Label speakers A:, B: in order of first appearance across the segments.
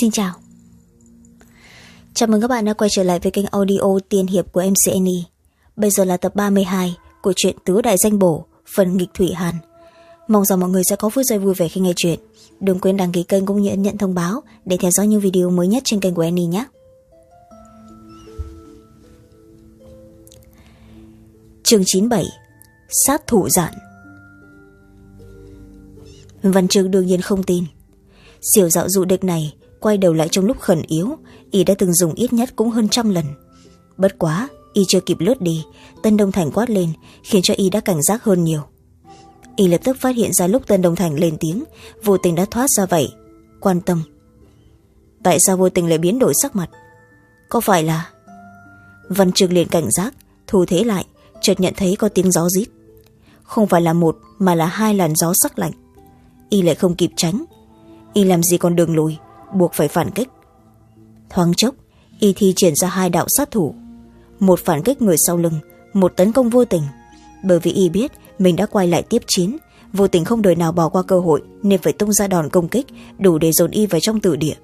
A: Xin chào Chào mừng các bạn đã quay trở lại với kênh audio tiên hiệp của MC Bây giờ là tập ba mươi hai của truyện Tứ Đại Danh Bổ, phần nghịch Thủy Hàn. Mong rằng mọi người sẽ có phút giây vui vẻ khi nghe chuyện. Đừng quên đăng ký kênh cũng như ấn nhận thông báo để theo dõi những video mới nhất trên kênh của Annie nhé. Chương chín bảy Sát thủ giản Văn Trương đương nhiên không tin. Siêu dạo dụ địch này quay đầu lại trong lúc khẩn yếu, y đã từng dùng ít nhất cũng hơn trăm lần. Bất quá, y chưa kịp lướt đi, tân đông thành quát lên, khiến cho y đã cảnh giác hơn nhiều. Y lập tức phát hiện ra lúc tân đông thành lên tiếng, vô tình đã thoát ra vậy. Quan tâm. Tại sao vô tình lại biến đổi sắc mặt? Có phải là văn trường liền cảnh giác, thu thế lại, chợt nhận thấy có tiếng gió rít. Không phải là một, mà là hai làn gió sắc lạnh. Y lại không kịp tránh. Y làm gì còn đường lùi buộc phải phản kích. Thoáng chốc, y thi triển ra hai đạo sát thủ. Một phản kích người sau lưng, một tấn công vô tình. Bởi vì y biết mình đã quay lại tiếp chiến, vô tình không đời nào bỏ qua cơ hội nên phải tung ra đòn công kích đủ để dồn y vào trong tử địa.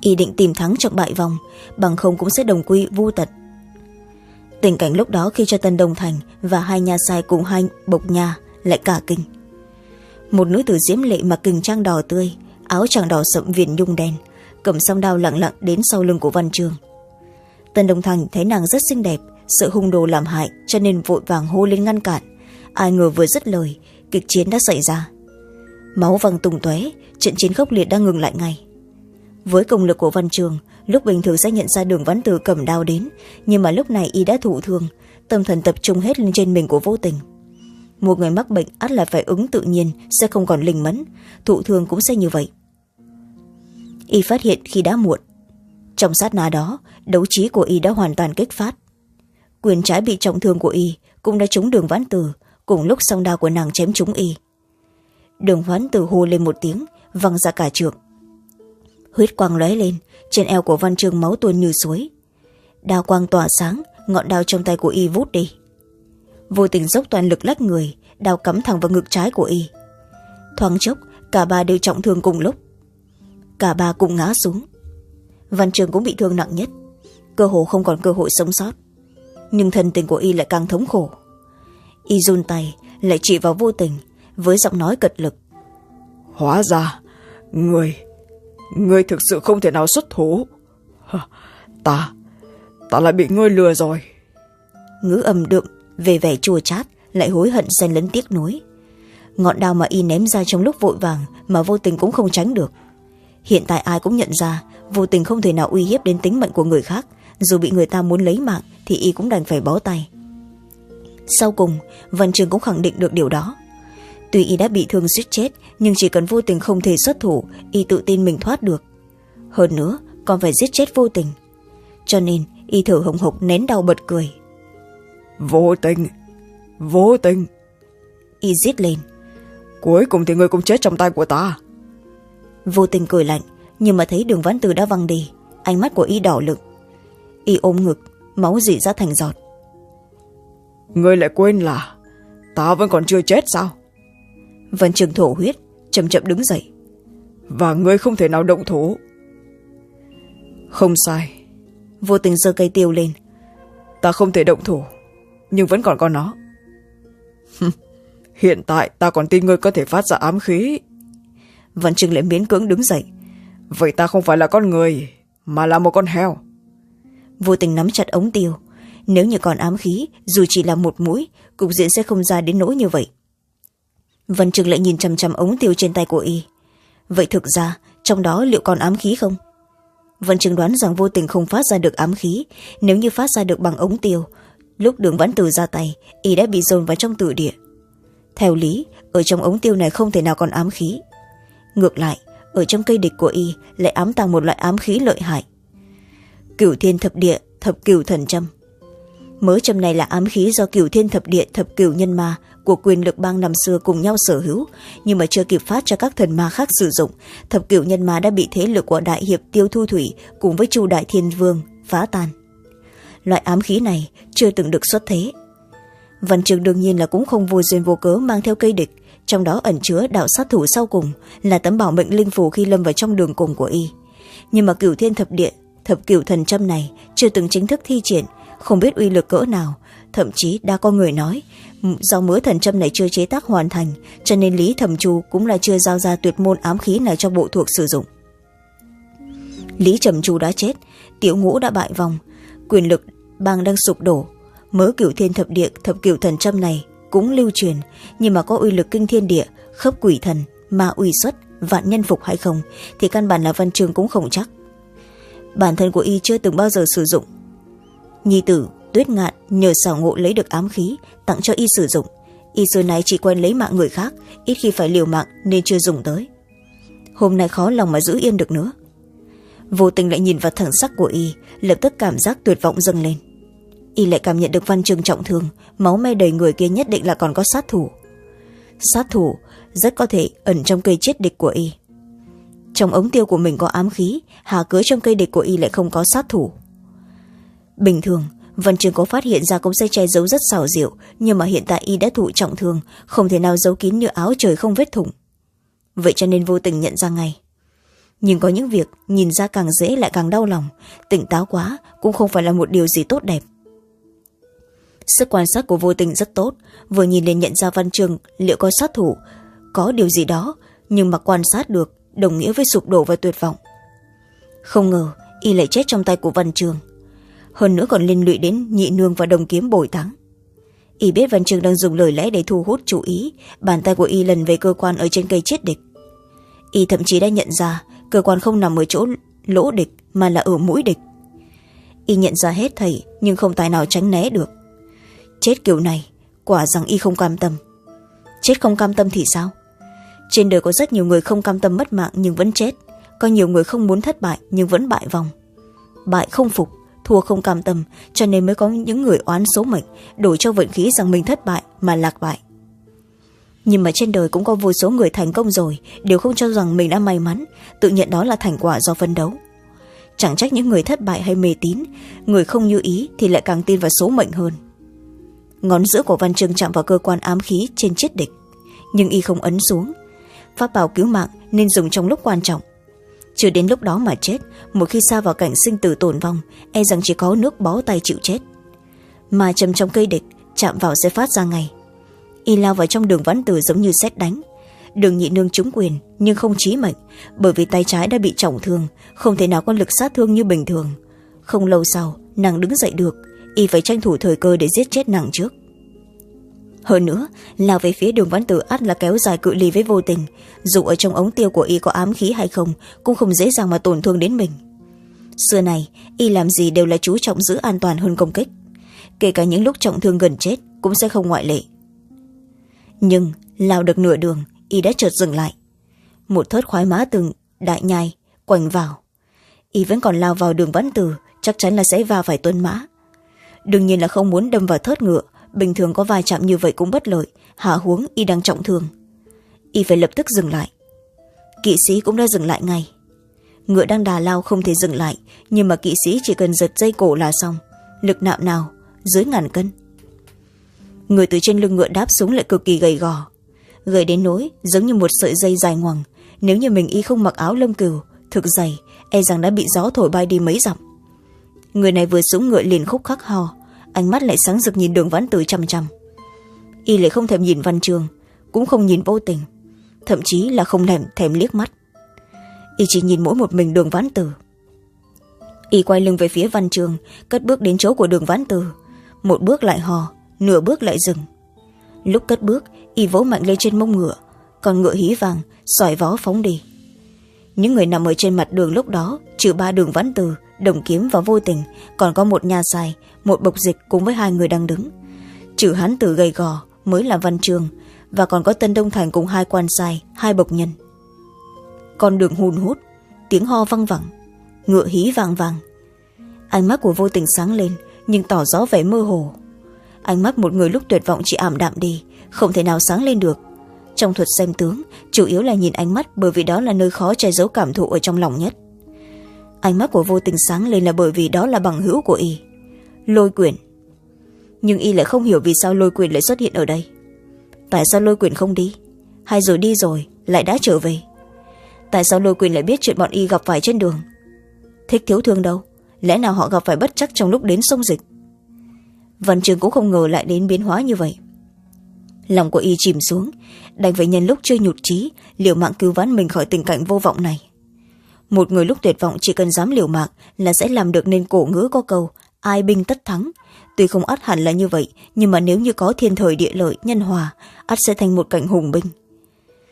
A: Y định tìm thắng trong bại vòng bằng không cũng sẽ đồng quy vô tật tình cảnh lúc đó khi cho tân đồng thành và hai nhà sai cùng hai bộc nhà lại cả kinh. Một nữ tử diễm lệ mặc kình trang đỏ tươi áo chàng đỏ sậm viền nhung đen, cầm song đao lặng lặng đến sau lưng của văn trường tân đồng thành thấy nàng rất xinh đẹp, sợ hung đồ làm hại cho nên vội vàng hô lên ngăn cản. Ai ngờ vừa dứt lời, kịch chiến đã xảy ra. Máu văng tung tóe, trận chiến khốc liệt đã ngừng lại ngay. Với công lực của văn trường, lúc bình thường sẽ nhận ra đường văn tử cầm đao đến, nhưng mà lúc này y đã thụ thương, tâm thần tập trung hết lên trên mình của vô tình. Một người mắc bệnh ắt là phải ứng tự nhiên sẽ không còn linh mẫn, thụ thương cũng sẽ như vậy y phát hiện khi đã muộn. Trong sát na đó, đấu trí của y đã hoàn toàn kích phát. Quyền trái bị trọng thương của y cũng đã trúng đường vãn tử, cùng lúc song đao của nàng chém trúng y. Đường vãn tử hô lên một tiếng, văng ra cả trường huyết quang lóe lên, trên eo của văn trường máu tuôn như suối. Đao quang tỏa sáng, ngọn đao trong tay của y vút đi. Vô tình dốc toàn lực lách người, đao cắm thẳng vào ngực trái của y. Thoáng chốc, cả ba đều trọng thương cùng lúc cả ba cùng ngã xuống. Văn trường cũng bị thương nặng nhất. Cơ hồ không còn cơ hội sống sót. Nhưng thân tình của y lại càng thống khổ. Y run tay lại chỉ vào vô tình với giọng nói cật lực.
B: Hóa ra người người thực sự không thể nào xuất thủ. Ta ta lại bị ngươi lừa rồi.
A: Ngữ âm đượm về vẻ chua chát lại hối hận xen lẫn tiếc nuối. Ngọn đao mà y ném ra trong lúc vội vàng mà vô tình cũng không tránh được hiện tại ai cũng nhận ra vô tình không thể nào uy hiếp đến tính mệnh của người khác. Dù bị người ta muốn lấy mạng thì y cũng đành phải bó tay. Sau cùng văn trường cũng khẳng định được điều đó. Tuy y đã bị thương suýt chết nhưng chỉ cần vô tình không thể xuất thủ y tự tin mình thoát được. Hơn nữa còn phải giết chết vô tình. Cho nên y thở hồng hộc nén đau bật cười.
B: Vô tình vô tình.
A: Y giết lên.
B: Cuối cùng thì ngươi cũng chết trong tay của ta
A: vô tình cười lạnh nhưng mà thấy đường vãn từ đã văng đi ánh mắt của y đỏ lực. Y ôm ngực máu dỉ ra thành giọt.
B: Ngươi lại quên là ta vẫn còn chưa chết sao?
A: Vân trường thổ huyết chậm chậm đứng dậy.
B: Và ngươi không thể nào động thủ. Không sai.
A: Vô tình giơ cây tiêu lên.
B: Ta không thể động thủ nhưng vẫn còn có nó. Hiện tại ta còn tin ngươi có thể phát ra ám khí
A: văn trừng lại miễn cưỡng đứng dậy.
B: Vậy ta không phải là con người mà là một con heo.
A: Vô tình nắm chặt ống tiêu. Nếu như còn ám khí dù chỉ là một mũi cục diện sẽ không ra đến nỗi như vậy. Văn trừng lại nhìn chằm chằm ống tiêu trên tay của y. Vậy thực ra trong đó liệu còn ám khí không? Văn trừng đoán rằng vô tình không phát ra được ám khí. Nếu như phát ra được bằng ống tiêu lúc đường vẫn từ ra tay y đã bị dồn vào trong tử địa. Theo lý ở trong ống tiêu này không thể nào còn ám khí ngược lại, ở trong cây địch của y lại ám tàng một loại ám khí lợi hại. Cửu thiên thập địa, thập cửu thần châm. Mớ châm này là ám khí do cửu thiên thập địa, thập cửu nhân ma của quyền lực bang năm xưa cùng nhau sở hữu, nhưng mà chưa kịp phát cho các thần ma khác sử dụng, thập cửu nhân ma đã bị thế lực của đại hiệp tiêu thu thủy cùng với chu đại thiên vương phá tan. Loại ám khí này chưa từng được xuất thế. Văn trường đương nhiên là cũng không vô duyên vô cớ mang theo cây địch trong đó ẩn chứa đạo sát thủ sau cùng là tấm bảo mệnh linh phù khi lâm vào trong đường cùng của y. Nhưng mà cửu thiên thập địa, thập cửu thần châm này chưa từng chính thức thi triển, không biết uy lực cỡ nào. Thậm chí đã có người nói do mớ thần châm này chưa chế tác hoàn thành, cho nên lý thẩm chu cũng là chưa giao ra tuyệt môn ám khí này cho bộ thuộc sử dụng. Lý trầm chu đã chết, tiểu ngũ đã bại vòng quyền lực bang đang sụp đổ. Mớ cửu thiên thập địa, thập cửu thần châm này cũng lưu truyền, nhưng mà có uy lực kinh thiên địa, khớp quỷ thần, ma uy xuất, vạn nhân phục hay không, thì căn bản là văn trường cũng không chắc. Bản thân của y chưa từng bao giờ sử dụng. Nhi tử, tuyết ngạn, nhờ xảo ngộ lấy được ám khí, tặng cho y sử dụng. Y xưa nay chỉ quen lấy mạng người khác, ít khi phải liều mạng nên chưa dùng tới. Hôm nay khó lòng mà giữ yên được nữa. Vô tình lại nhìn vào thần sắc của y, lập tức cảm giác tuyệt vọng dâng lên y lại cảm nhận được văn trường trọng thương, máu me đầy người kia nhất định là còn có sát thủ. Sát thủ rất có thể ẩn trong cây chết địch của y. Trong ống tiêu của mình có ám khí, hà cớ trong cây địch của y lại không có sát thủ. Bình thường, văn trường có phát hiện ra cũng sẽ che giấu rất xảo diệu, nhưng mà hiện tại y đã thụ trọng thương, không thể nào giấu kín như áo trời không vết thủng. Vậy cho nên vô tình nhận ra ngay. Nhưng có những việc nhìn ra càng dễ lại càng đau lòng, tỉnh táo quá cũng không phải là một điều gì tốt đẹp sức quan sát của vô tình rất tốt. Vừa nhìn liền nhận ra văn trường, liệu có sát thủ. Có điều gì đó, nhưng mà quan sát được, đồng nghĩa với sụp đổ và tuyệt vọng. Không ngờ, y lại chết trong tay của văn trường. Hơn nữa còn liên lụy đến nhị nương và đồng kiếm bồi thắng y biết văn trường đang dùng lời lẽ để thu hút chú ý, bàn tay của y lần về cơ quan ở trên cây chết địch. Y thậm chí đã nhận ra, cơ quan không nằm ở chỗ lỗ địch, mà là ở mũi địch. Y nhận ra hết thầy, nhưng không tài nào tránh né được chết kiểu này, quả rằng y không cam tâm. Chết không cam tâm thì sao? Trên đời có rất nhiều người không cam tâm mất mạng nhưng vẫn chết. Có nhiều người không muốn thất bại nhưng vẫn bại vòng. Bại không phục, thua không cam tâm, cho nên mới có những người oán số mệnh đổi cho vận khí rằng mình thất bại mà lạc bại. Nhưng mà trên đời cũng có vô số người thành công rồi, đều không cho rằng mình đã may mắn, tự nhận đó là thành quả do phân đấu. Chẳng trách những người thất bại hay mê tín, người không như ý thì lại càng tin vào số mệnh hơn ngón giữa của văn trương chạm vào cơ quan ám khí trên chiếc địch. Nhưng y không ấn xuống. Pháp bảo cứu mạng nên dùng trong lúc quan trọng. Chưa đến lúc đó mà chết, một khi xa vào cảnh sinh tử tổn vong e rằng chỉ có nước bó tay chịu chết. Mà chầm trong cây địch, chạm vào sẽ phát ra ngay. Y lao vào trong đường vãn tử giống như xét đánh. Đường nhị nương trúng quyền, nhưng không chí mệnh, bởi vì tay trái đã bị trọng thương, không thể nào có lực sát thương như bình thường. Không lâu sau, nàng đứng dậy được y phải tranh thủ thời cơ để giết chết nàng trước. Hơn nữa, lao về phía đường văn tử ắt là kéo dài cự ly với vô tình. Dù ở trong ống tiêu của y có ám khí hay không, cũng không dễ dàng mà tổn thương đến mình. Xưa này, y làm gì đều là chú trọng giữ an toàn hơn công kích. Kể cả những lúc trọng thương gần chết, cũng sẽ không ngoại lệ. Nhưng, lao được nửa đường, y đã chợt dừng lại. Một thớt khoái má từng đại nhai quành vào. Y vẫn còn lao vào đường văn tử, chắc chắn là sẽ va phải tuân mã đương nhiên là không muốn đâm vào thớt ngựa. Bình thường có vai chạm như vậy cũng bất lợi. Hạ huống, y đang trọng thương. Y phải lập tức dừng lại. Kỵ sĩ cũng đã dừng lại ngay. Ngựa đang đà lao không thể dừng lại, nhưng mà kỵ sĩ chỉ cần giật dây cổ là xong. Lực nạm nào? Dưới ngàn cân. Người từ trên lưng ngựa đáp xuống lại cực kỳ gầy gò. Gầy đến nỗi, giống như một sợi dây dài ngoằng. Nếu như mình y không mặc áo lông cừu, thực dày e rằng đã bị gió thổi bay đi mấy dặm người này vừa xuống ngựa liền khúc khắc hò, ánh mắt lại sáng rực nhìn đường vãn tử chăm chăm. Y lại không thèm nhìn văn trường cũng không nhìn vô tình thậm chí là không thèm thèm liếc mắt. Y chỉ nhìn mỗi một mình đường vãn tử. Y quay lưng về phía văn trường cất bước đến chỗ của đường vãn tử. Một bước lại hò nửa bước lại dừng. Lúc cất bước y vỗ mạnh lên trên mông ngựa còn ngựa hí vàng xoài vó phóng đi. Những người nằm ở trên mặt đường lúc đó trừ ba đường vãn tử đồng kiếm và vô tình, còn có một nhà dài, một bộc dịch cùng với hai người đang đứng. Trừ hắn tử gầy gò mới là văn trường và còn có tân đông thành cùng hai quan sai, hai bộc nhân. Con đường hùn hút, tiếng ho văng vẳng, ngựa hí vàng vàng. Ánh mắt của vô tình sáng lên, nhưng tỏ rõ vẻ mơ hồ. Ánh mắt một người lúc tuyệt vọng chỉ ảm đạm đi, không thể nào sáng lên được. Trong thuật xem tướng, chủ yếu là nhìn ánh mắt bởi vì đó là nơi khó che giấu cảm thụ ở trong lòng nhất ánh mắt của vô tình sáng lên là bởi vì đó là bằng hữu của y. Lôi quyền nhưng y lại không hiểu vì sao lôi quyền lại xuất hiện ở đây. Tại sao lôi quyền không đi? Hay rồi đi rồi, lại đã trở về? Tại sao lôi quyền lại biết chuyện bọn y gặp phải trên đường? Thích thiếu thương đâu? Lẽ nào họ gặp phải bất chắc trong lúc đến sông dịch? Văn trường cũng không ngờ lại đến biến hóa như vậy. Lòng của y chìm xuống, đành phải nhân lúc chưa nhụt trí liều mạng cứu vãn mình khỏi tình cảnh vô vọng này một người lúc tuyệt vọng chỉ cần dám liều mạng là sẽ làm được nên cổ ngữ có câu, ai binh tất thắng. Tuy không ắt hẳn là như vậy, nhưng mà nếu như có thiên thời địa lợi, nhân hòa, ắt sẽ thành một cảnh hùng binh.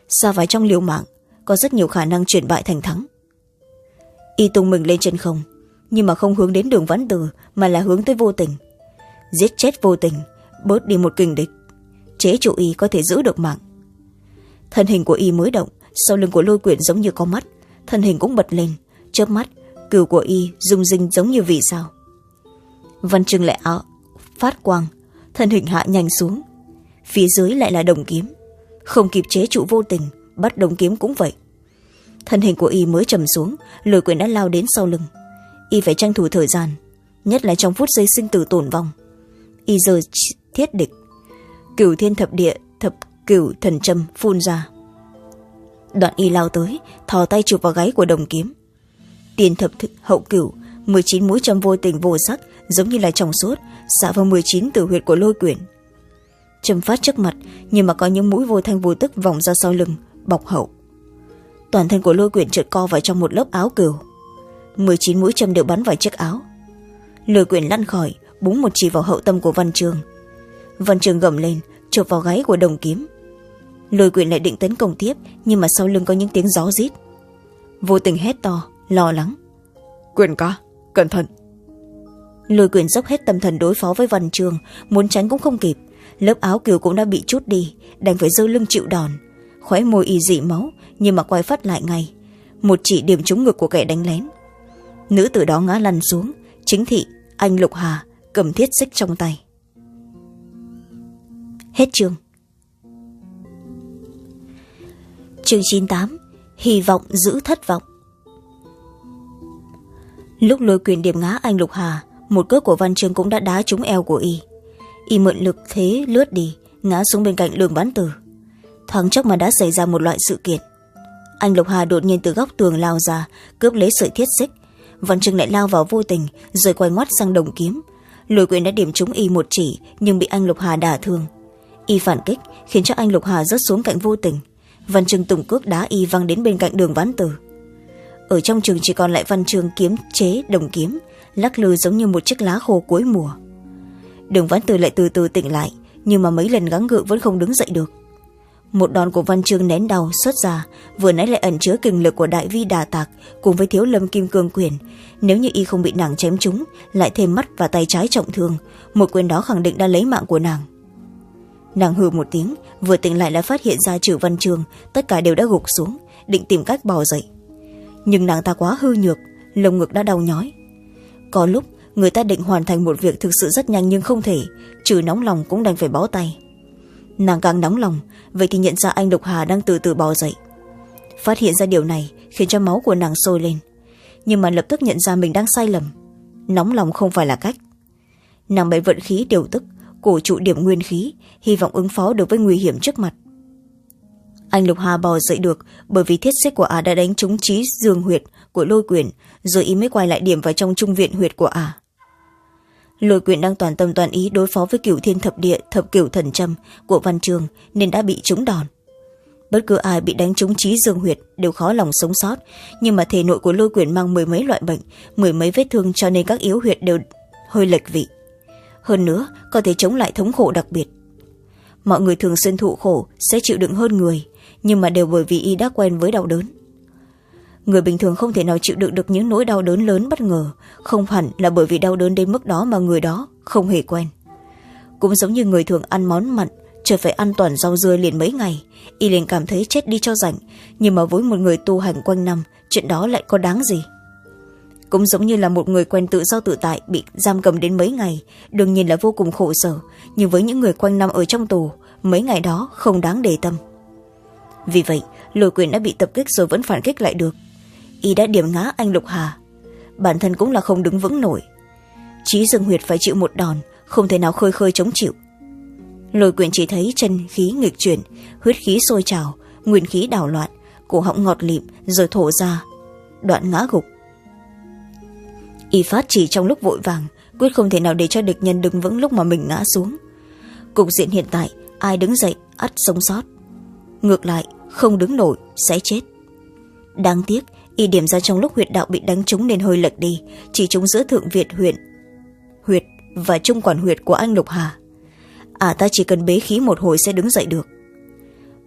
A: Xa vải trong liều mạng, có rất nhiều khả năng chuyển bại thành thắng. Y tung mình lên trên không, nhưng mà không hướng đến đường vãn từ, mà là hướng tới vô tình. Giết chết vô tình, bớt đi một kình địch, chế trụ y có thể giữ được mạng. Thân hình của y mới động, sau lưng của lôi quyển giống như có mắt thân hình cũng bật lên. Chớp mắt, cừu của y rung rinh giống như vì sao. Văn trưng lại áo phát quang, thân hình hạ nhanh xuống. Phía dưới lại là đồng kiếm. Không kịp chế trụ vô tình, bắt đồng kiếm cũng vậy. Thân hình của y mới trầm xuống, lôi quyền đã lao đến sau lưng. Y phải tranh thủ thời gian, nhất là trong phút giây sinh tử tổn vong. Y giờ thiết địch. Cửu thiên thập địa, thập cửu thần châm phun ra đoạn y lao tới, thò tay chụp vào gáy của đồng kiếm. Tiền thập hậu cửu, mười chín mũi châm vô tình vô sắc, giống như là trong suốt xạ vào mười chín tử huyệt của lôi quyển. Châm phát trước mặt, nhưng mà có những mũi vô thanh vô tức vòng ra sau lưng, bọc hậu. Toàn thân của lôi quyển trượt co vào trong một lớp áo cừu. mười chín mũi châm đều bắn vào chiếc áo. Lôi quyển lăn khỏi, búng một chỉ vào hậu tâm của văn trường. Văn trường gầm lên, chụp vào gáy của đồng kiếm lôi quyển lại định tấn công tiếp nhưng mà sau lưng có những tiếng gió rít. Vô tình hét to lo lắng.
B: Quyền ca cẩn thận.
A: Lôi quyền dốc hết tâm thần đối phó với văn trường muốn tránh cũng không kịp. Lớp áo kiều cũng đã bị chút đi đành phải giơ lưng chịu đòn. Khóe môi y dị máu nhưng mà quay phát lại ngay. Một chỉ điểm trúng ngực của kẻ đánh lén. Nữ tử đó ngã lăn xuống chính thị anh lục hà cầm thiết xích trong tay. Hết chương chương chín tám, hy vọng giữ thất vọng. Lúc lôi quyền điểm ngã anh lục hà, một cước của văn trương cũng đã đá trúng eo của y. Y mượn lực thế lướt đi, ngã xuống bên cạnh đường bán tử. Thoáng chốc mà đã xảy ra một loại sự kiện. Anh lục hà đột nhiên từ góc tường lao ra, cướp lấy sợi thiết xích. Văn trương lại lao vào vô tình rồi quay ngoắt sang đồng kiếm. Lôi quyền đã điểm trúng y một chỉ, nhưng bị anh lục hà đả thương. Y phản kích, khiến cho anh lục hà rớt xuống cạnh vô tình văn chương tùng cước đá y văng đến bên cạnh đường ván tử. Ở trong trường chỉ còn lại văn trường kiếm, chế, đồng kiếm, lắc lư giống như một chiếc lá khô cuối mùa. Đường vãn tử lại từ từ tỉnh lại, nhưng mà mấy lần gắng gượng vẫn không đứng dậy được. Một đòn của văn chương nén đau xuất ra vừa nãy lại ẩn chứa kinh lực của đại vi đà tạc cùng với thiếu lâm kim cương quyền. Nếu như y không bị nàng chém trúng, lại thêm mắt và tay trái trọng thương, một quyền đó khẳng định đã lấy mạng của nàng nàng hừ một tiếng, vừa tỉnh lại đã phát hiện ra trừ văn trường, tất cả đều đã gục xuống, định tìm cách bò dậy. Nhưng nàng ta quá hư nhược, lồng ngực đã đau nhói. Có lúc, người ta định hoàn thành một việc thực sự rất nhanh nhưng không thể trừ nóng lòng cũng đành phải bó tay. Nàng càng nóng lòng, vậy thì nhận ra anh lục hà đang từ từ bò dậy. Phát hiện ra điều này, khiến cho máu của nàng sôi lên. Nhưng mà lập tức nhận ra mình đang sai lầm. Nóng lòng không phải là cách. Nàng bày vận khí điều tức cổ trụ điểm nguyên khí, hy vọng ứng phó được với nguy hiểm trước mặt. Anh lục hà bò dậy được, bởi vì thiết xích của ả đã đánh trúng trí dương huyệt của lôi quyền, rồi y mới quay lại điểm vào trong trung viện huyệt của ả lôi quyền đang toàn tâm toàn ý đối phó với cửu thiên thập địa, thập cửu thần trâm của văn trường nên đã bị trúng đòn. Bất cứ ai bị đánh trúng trí dương huyệt đều khó lòng sống sót, nhưng mà thể nội của lôi quyền mang mười mấy loại bệnh, mười mấy vết thương cho nên các yếu huyệt đều hơi lệch vị hơn nữa, có thể chống lại thống khổ đặc biệt. Mọi người thường xuyên thụ khổ, sẽ chịu đựng hơn người, nhưng mà đều bởi vì y đã quen với đau đớn. Người bình thường không thể nào chịu đựng được những nỗi đau đớn lớn bất ngờ, không hẳn là bởi vì đau đớn đến mức đó mà người đó không hề quen. Cũng giống như người thường ăn món mặn, chợt phải ăn toàn rau dưa liền mấy ngày, y liền cảm thấy chết đi cho rảnh, nhưng mà với một người tu hành quanh năm, chuyện đó lại có đáng gì? Cũng giống như là một người quen tự do tự tại bị giam cầm đến mấy ngày, đương nhiên là vô cùng khổ sở. Nhưng với những người quanh năm ở trong tù, mấy ngày đó không đáng để tâm. Vì vậy, lôi quyền đã bị tập kích rồi vẫn phản kích lại được. Y đã điểm ngã anh lục hà. Bản thân cũng là không đứng vững nổi. Trí dương huyệt phải chịu một đòn, không thể nào khơi khơi chống chịu. Lôi quyền chỉ thấy chân khí nghịch chuyển, huyết khí sôi trào, nguyên khí đảo loạn, cổ họng ngọt lịm, rồi thổ ra, đoạn ngã gục y phát chỉ trong lúc vội vàng, quyết không thể nào để cho địch nhân đứng vững lúc mà mình ngã xuống. Cục diện hiện tại, ai đứng dậy, ắt sống sót. Ngược lại, không đứng nổi, sẽ chết. Đáng tiếc, y điểm ra trong lúc huyệt đạo bị đánh trúng nên hơi lệch đi, chỉ trúng giữa thượng việt, huyện, huyệt và trung quản huyệt của anh lục hà. À ta chỉ cần bế khí một hồi sẽ đứng dậy được.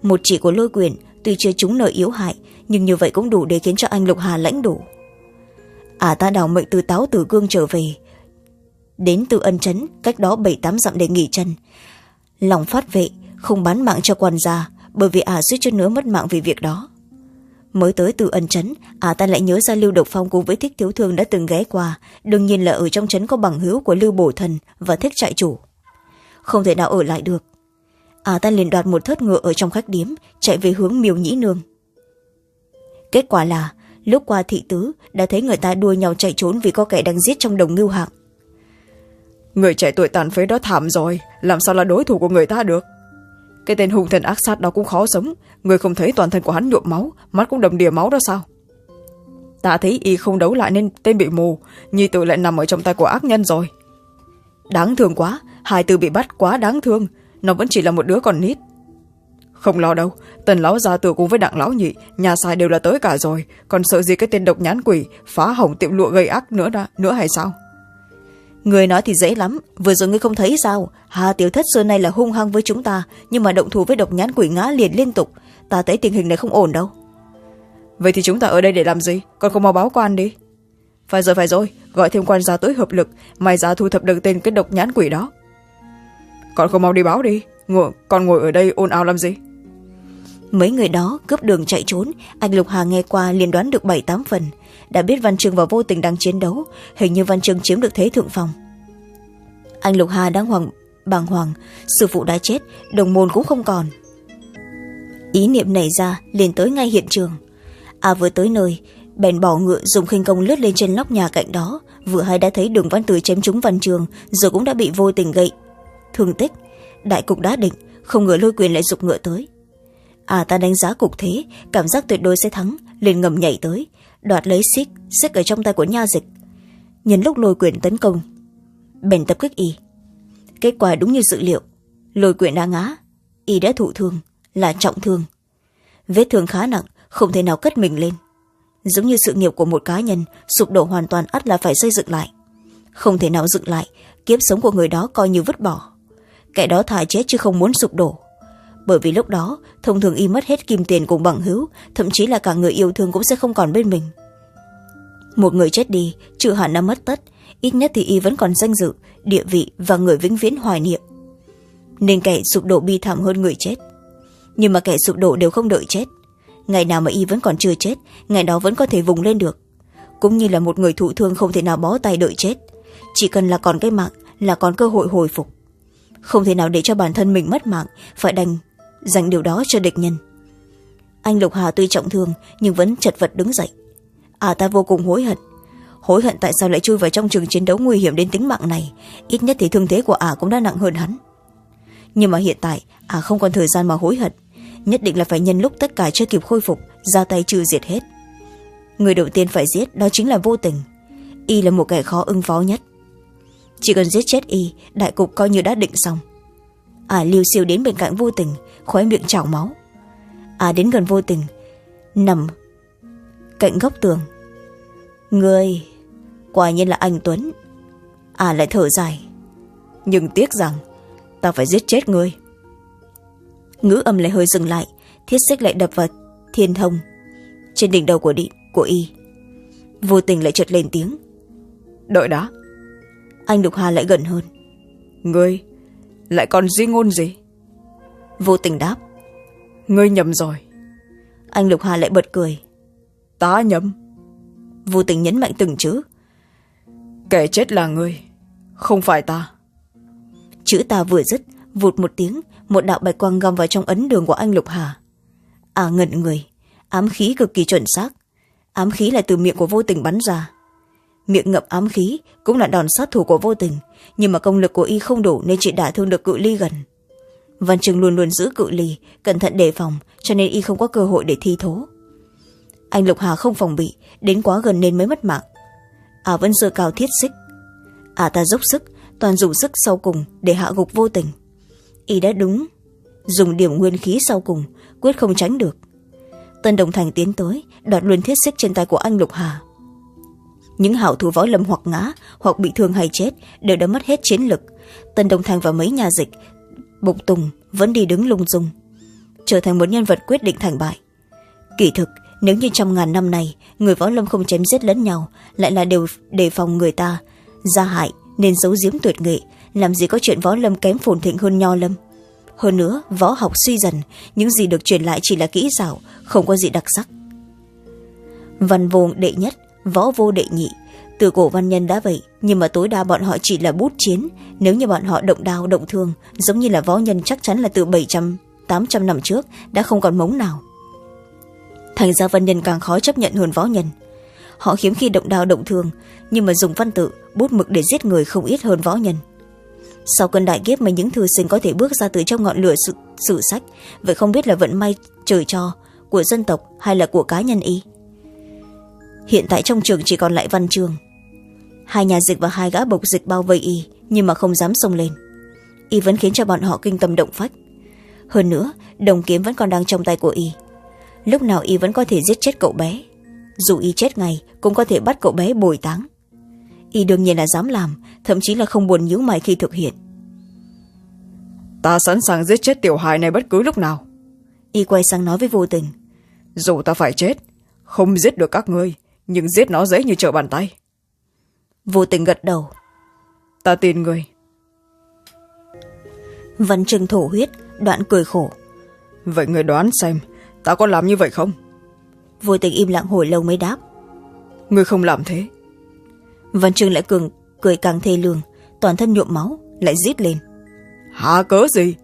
A: Một chỉ của lôi quyền, tuy chưa trúng nơi yếu hại, nhưng như vậy cũng đủ để khiến cho anh lục hà lãnh đủ à ta đào mệnh từ táo tử cương trở về. Đến từ ân trấn cách đó bảy tám dặm để nghỉ chân. Lòng phát vệ, không bán mạng cho quan gia, bởi vì ả suýt chút nữa mất mạng vì việc đó. Mới tới từ ân trấn ả à, ta lại nhớ ra lưu độc phong cùng với thích thiếu thương đã từng ghé qua. Đương nhiên là ở trong trấn có bằng hữu của lưu bổ thần và thích trại chủ. Không thể nào ở lại được. Ả ta liền đoạt một thớt ngựa ở trong khách điếm, chạy về hướng miều nhĩ nương. Kết quả là lúc qua thị tứ, đã thấy người ta đua nhau chạy trốn vì có kẻ đang giết trong đồng ngưu hạng.
B: Người trẻ tuổi tàn phế đó thảm rồi, làm sao là đối thủ của người ta được? Cái tên hung thần ác sát đó cũng khó sống, người không thấy toàn thân của hắn nhuộm máu, mắt cũng đầm đìa máu đó sao? Ta thấy y không đấu lại nên tên bị mù, nhi tự lại nằm ở trong tay của ác nhân rồi. Đáng thương quá, hai từ bị bắt quá đáng thương, nó vẫn chỉ là một đứa còn nít không lo đâu tần lão gia tử cùng với đặng lão nhị nhà sai đều là tới cả rồi. Còn sợ gì cái tên độc nhãn quỷ phá hỏng tiệm lụa gây ác nữa đã nữa hay sao?
A: Người nói thì dễ lắm vừa rồi ngươi không thấy sao? Hà tiểu thất xưa nay là hung hăng với chúng ta nhưng mà động thủ với độc nhãn quỷ ngã liền liên tục. Ta thấy tình hình này không ổn đâu.
B: Vậy thì chúng ta ở đây để làm gì? Còn không mau báo quan đi. Phải rồi phải rồi. Gọi thêm quan gia tới hợp lực may ra thu thập được tên cái độc nhãn quỷ đó. Còn không mau đi báo đi. Ngồi, còn ngồi ở đây ồn ào làm gì
A: mấy người đó cướp đường chạy trốn. Anh lục hà nghe qua liền đoán được bảy tám phần. Đã biết văn trường và vô tình đang chiến đấu. Hình như văn trường chiếm được thế thượng phòng anh lục hà đang hoàng, bàng hoàng. Sư phụ đã chết, đồng môn cũng không còn. Ý niệm nảy ra, liền tới ngay hiện trường. À vừa tới nơi, bèn bỏ ngựa dùng khinh công lướt lên trên nóc nhà cạnh đó. Vừa hay đã thấy đường văn từ chém trúng văn trường rồi cũng đã bị vô tình gậy. Thương tích, đại cục đã định, không ngờ lôi quyền lại dục ngựa tới à ta đánh giá cục thế, cảm giác tuyệt đối sẽ thắng, liền ngầm nhảy tới, đoạt lấy xích xích ở trong tay của nha dịch. Nhân lúc lôi quyền tấn công, bèn tập kích y. Kết quả đúng như dự liệu, lôi quyền đã ngã, y đã thụ thương, là trọng thương. Vết thương khá nặng, không thể nào cất mình lên. Giống như sự nghiệp của một cá nhân, sụp đổ hoàn toàn ắt là phải xây dựng lại. Không thể nào dựng lại, kiếp sống của người đó coi như vứt bỏ. Kẻ đó thà chết chứ không muốn sụp đổ bởi vì lúc đó, thông thường y mất hết kim tiền cùng bằng hữu, thậm chí là cả người yêu thương cũng sẽ không còn bên mình. Một người chết đi chưa hẳn đã mất tất. Ít nhất thì y vẫn còn danh dự, địa vị và người vĩnh viễn hoài niệm. Nên kẻ sụp đổ bi thảm hơn người chết. Nhưng mà kẻ sụp đổ đều không đợi chết. Ngày nào mà y vẫn còn chưa chết, ngày đó vẫn có thể vùng lên được. Cũng như là một người thụ thương không thể nào bó tay đợi chết. Chỉ cần là còn cái mạng, là còn cơ hội hồi phục. Không thể nào để cho bản thân mình mất mạng, phải đành dành điều đó cho địch nhân. Anh lục hà tuy trọng thương, nhưng vẫn chật vật đứng dậy. À ta vô cùng hối hận. Hối hận tại sao lại chui vào trong trường chiến đấu nguy hiểm đến tính mạng này. Ít nhất thì thương thế của ả à cũng đã nặng hơn hắn. Nhưng mà hiện tại ả à không còn thời gian mà hối hận. Nhất định là phải nhân lúc tất cả chưa kịp khôi phục, ra tay trừ diệt hết. Người đầu tiên phải giết, đó chính là vô tình. Y là một kẻ khó ứng phó nhất. Chỉ cần giết chết y, đại cục coi như đã định xong. À liêu siêu đến bên cạnh vô tình khóe miệng trào máu. À đến gần vô tình nằm cạnh góc tường. Người quả nhiên là anh tuấn. À lại thở dài. Nhưng tiếc rằng ta phải giết chết người ngữ âm lại hơi dừng lại thiết xích lại đập vào thiên thông trên đỉnh đầu của định của y vô tình lại chợt lên tiếng.
B: Đợi đã.
A: Anh lục hà lại gần hơn.
B: Ngươi lại còn di ngôn gì
A: vô tình đáp.
B: Ngươi nhầm rồi.
A: Anh lục hà lại bật cười.
B: Ta nhầm.
A: Vô tình nhấn mạnh từng chữ.
B: Kẻ chết là ngươi không phải ta.
A: Chữ ta vừa dứt vụt một tiếng một đạo bạch quang găm vào trong ấn đường của anh lục hà. À ngẩn người. Ám khí cực kỳ chuẩn xác. Ám khí là từ miệng của vô tình bắn ra. Miệng ngậm ám khí cũng là đòn sát thủ của vô tình nhưng mà công lực của y không đủ nên chỉ đả thương được cự ly gần văn trường luôn luôn giữ cự ly cẩn thận đề phòng, cho nên y không có cơ hội để thi thố. Anh lục hà không phòng bị, đến quá gần nên mới mất mạng. Ả vẫn giơ cao thiết xích. Ả ta dốc sức, toàn dùng sức sau cùng để hạ gục vô tình. Y đã đúng, dùng điểm nguyên khí sau cùng, quyết không tránh được. Tân đồng thành tiến tới, đoạt luôn thiết xích trên tay của anh lục hà. Những hảo thủ võ lâm hoặc ngã, hoặc bị thương hay chết, đều đã mất hết chiến lực. Tân đồng thành và mấy nhà dịch bục tùng vẫn đi đứng lung dung, trở thành một nhân vật quyết định thành bại. Kỳ thực, nếu như trong ngàn năm này, người võ lâm không chém giết lẫn nhau, lại là đều đề phòng người ta, gia hại nên giấu giếm tuyệt nghệ, làm gì có chuyện võ lâm kém phồn thịnh hơn nho lâm. Hơn nữa, võ học suy dần, những gì được truyền lại chỉ là kỹ xảo, không có gì đặc sắc. Văn vô đệ nhất, võ vô đệ nhị từ cổ văn nhân đã vậy nhưng mà tối đa bọn họ chỉ là bút chiến. Nếu như bọn họ động đao động thương giống như là võ nhân chắc chắn là từ bảy trăm tám trăm năm trước đã không còn mống nào. Thành ra văn nhân càng khó chấp nhận hơn võ nhân. Họ hiếm khi động đao động thương nhưng mà dùng văn tự bút mực để giết người không ít hơn võ nhân. Sau cơn đại kiếp mà những thư sinh có thể bước ra từ trong ngọn lửa sự, sự sách vậy không biết là vận may trời cho của dân tộc hay là của cá nhân y. Hiện tại trong trường chỉ còn lại văn trường hai nhà dịch và hai gã bộc dịch bao vây y nhưng mà không dám xông lên. Y vẫn khiến cho bọn họ kinh tâm động phách. Hơn nữa đồng kiếm vẫn còn đang trong tay của y. Lúc nào y vẫn có thể giết chết cậu bé dù y chết ngày cũng có thể bắt cậu bé bồi táng. Y đương nhiên là dám làm thậm chí là không buồn nhíu mày khi thực hiện.
B: Ta sẵn sàng giết chết tiểu hài này bất cứ lúc nào.
A: Y quay sang nói với vô tình.
B: Dù ta phải chết không giết được các ngươi nhưng giết nó dễ như trở bàn tay
A: vô tình gật đầu.
B: Ta tin người.
A: Văn trừng thổ huyết đoạn cười khổ.
B: Vậy người đoán xem ta có làm như vậy không?
A: Vô tình im lặng hồi lâu mới đáp.
B: Người không làm thế.
A: Văn trừng lại cường cười càng thê lương toàn thân nhuộm máu lại rít lên.
B: Hả cớ gì?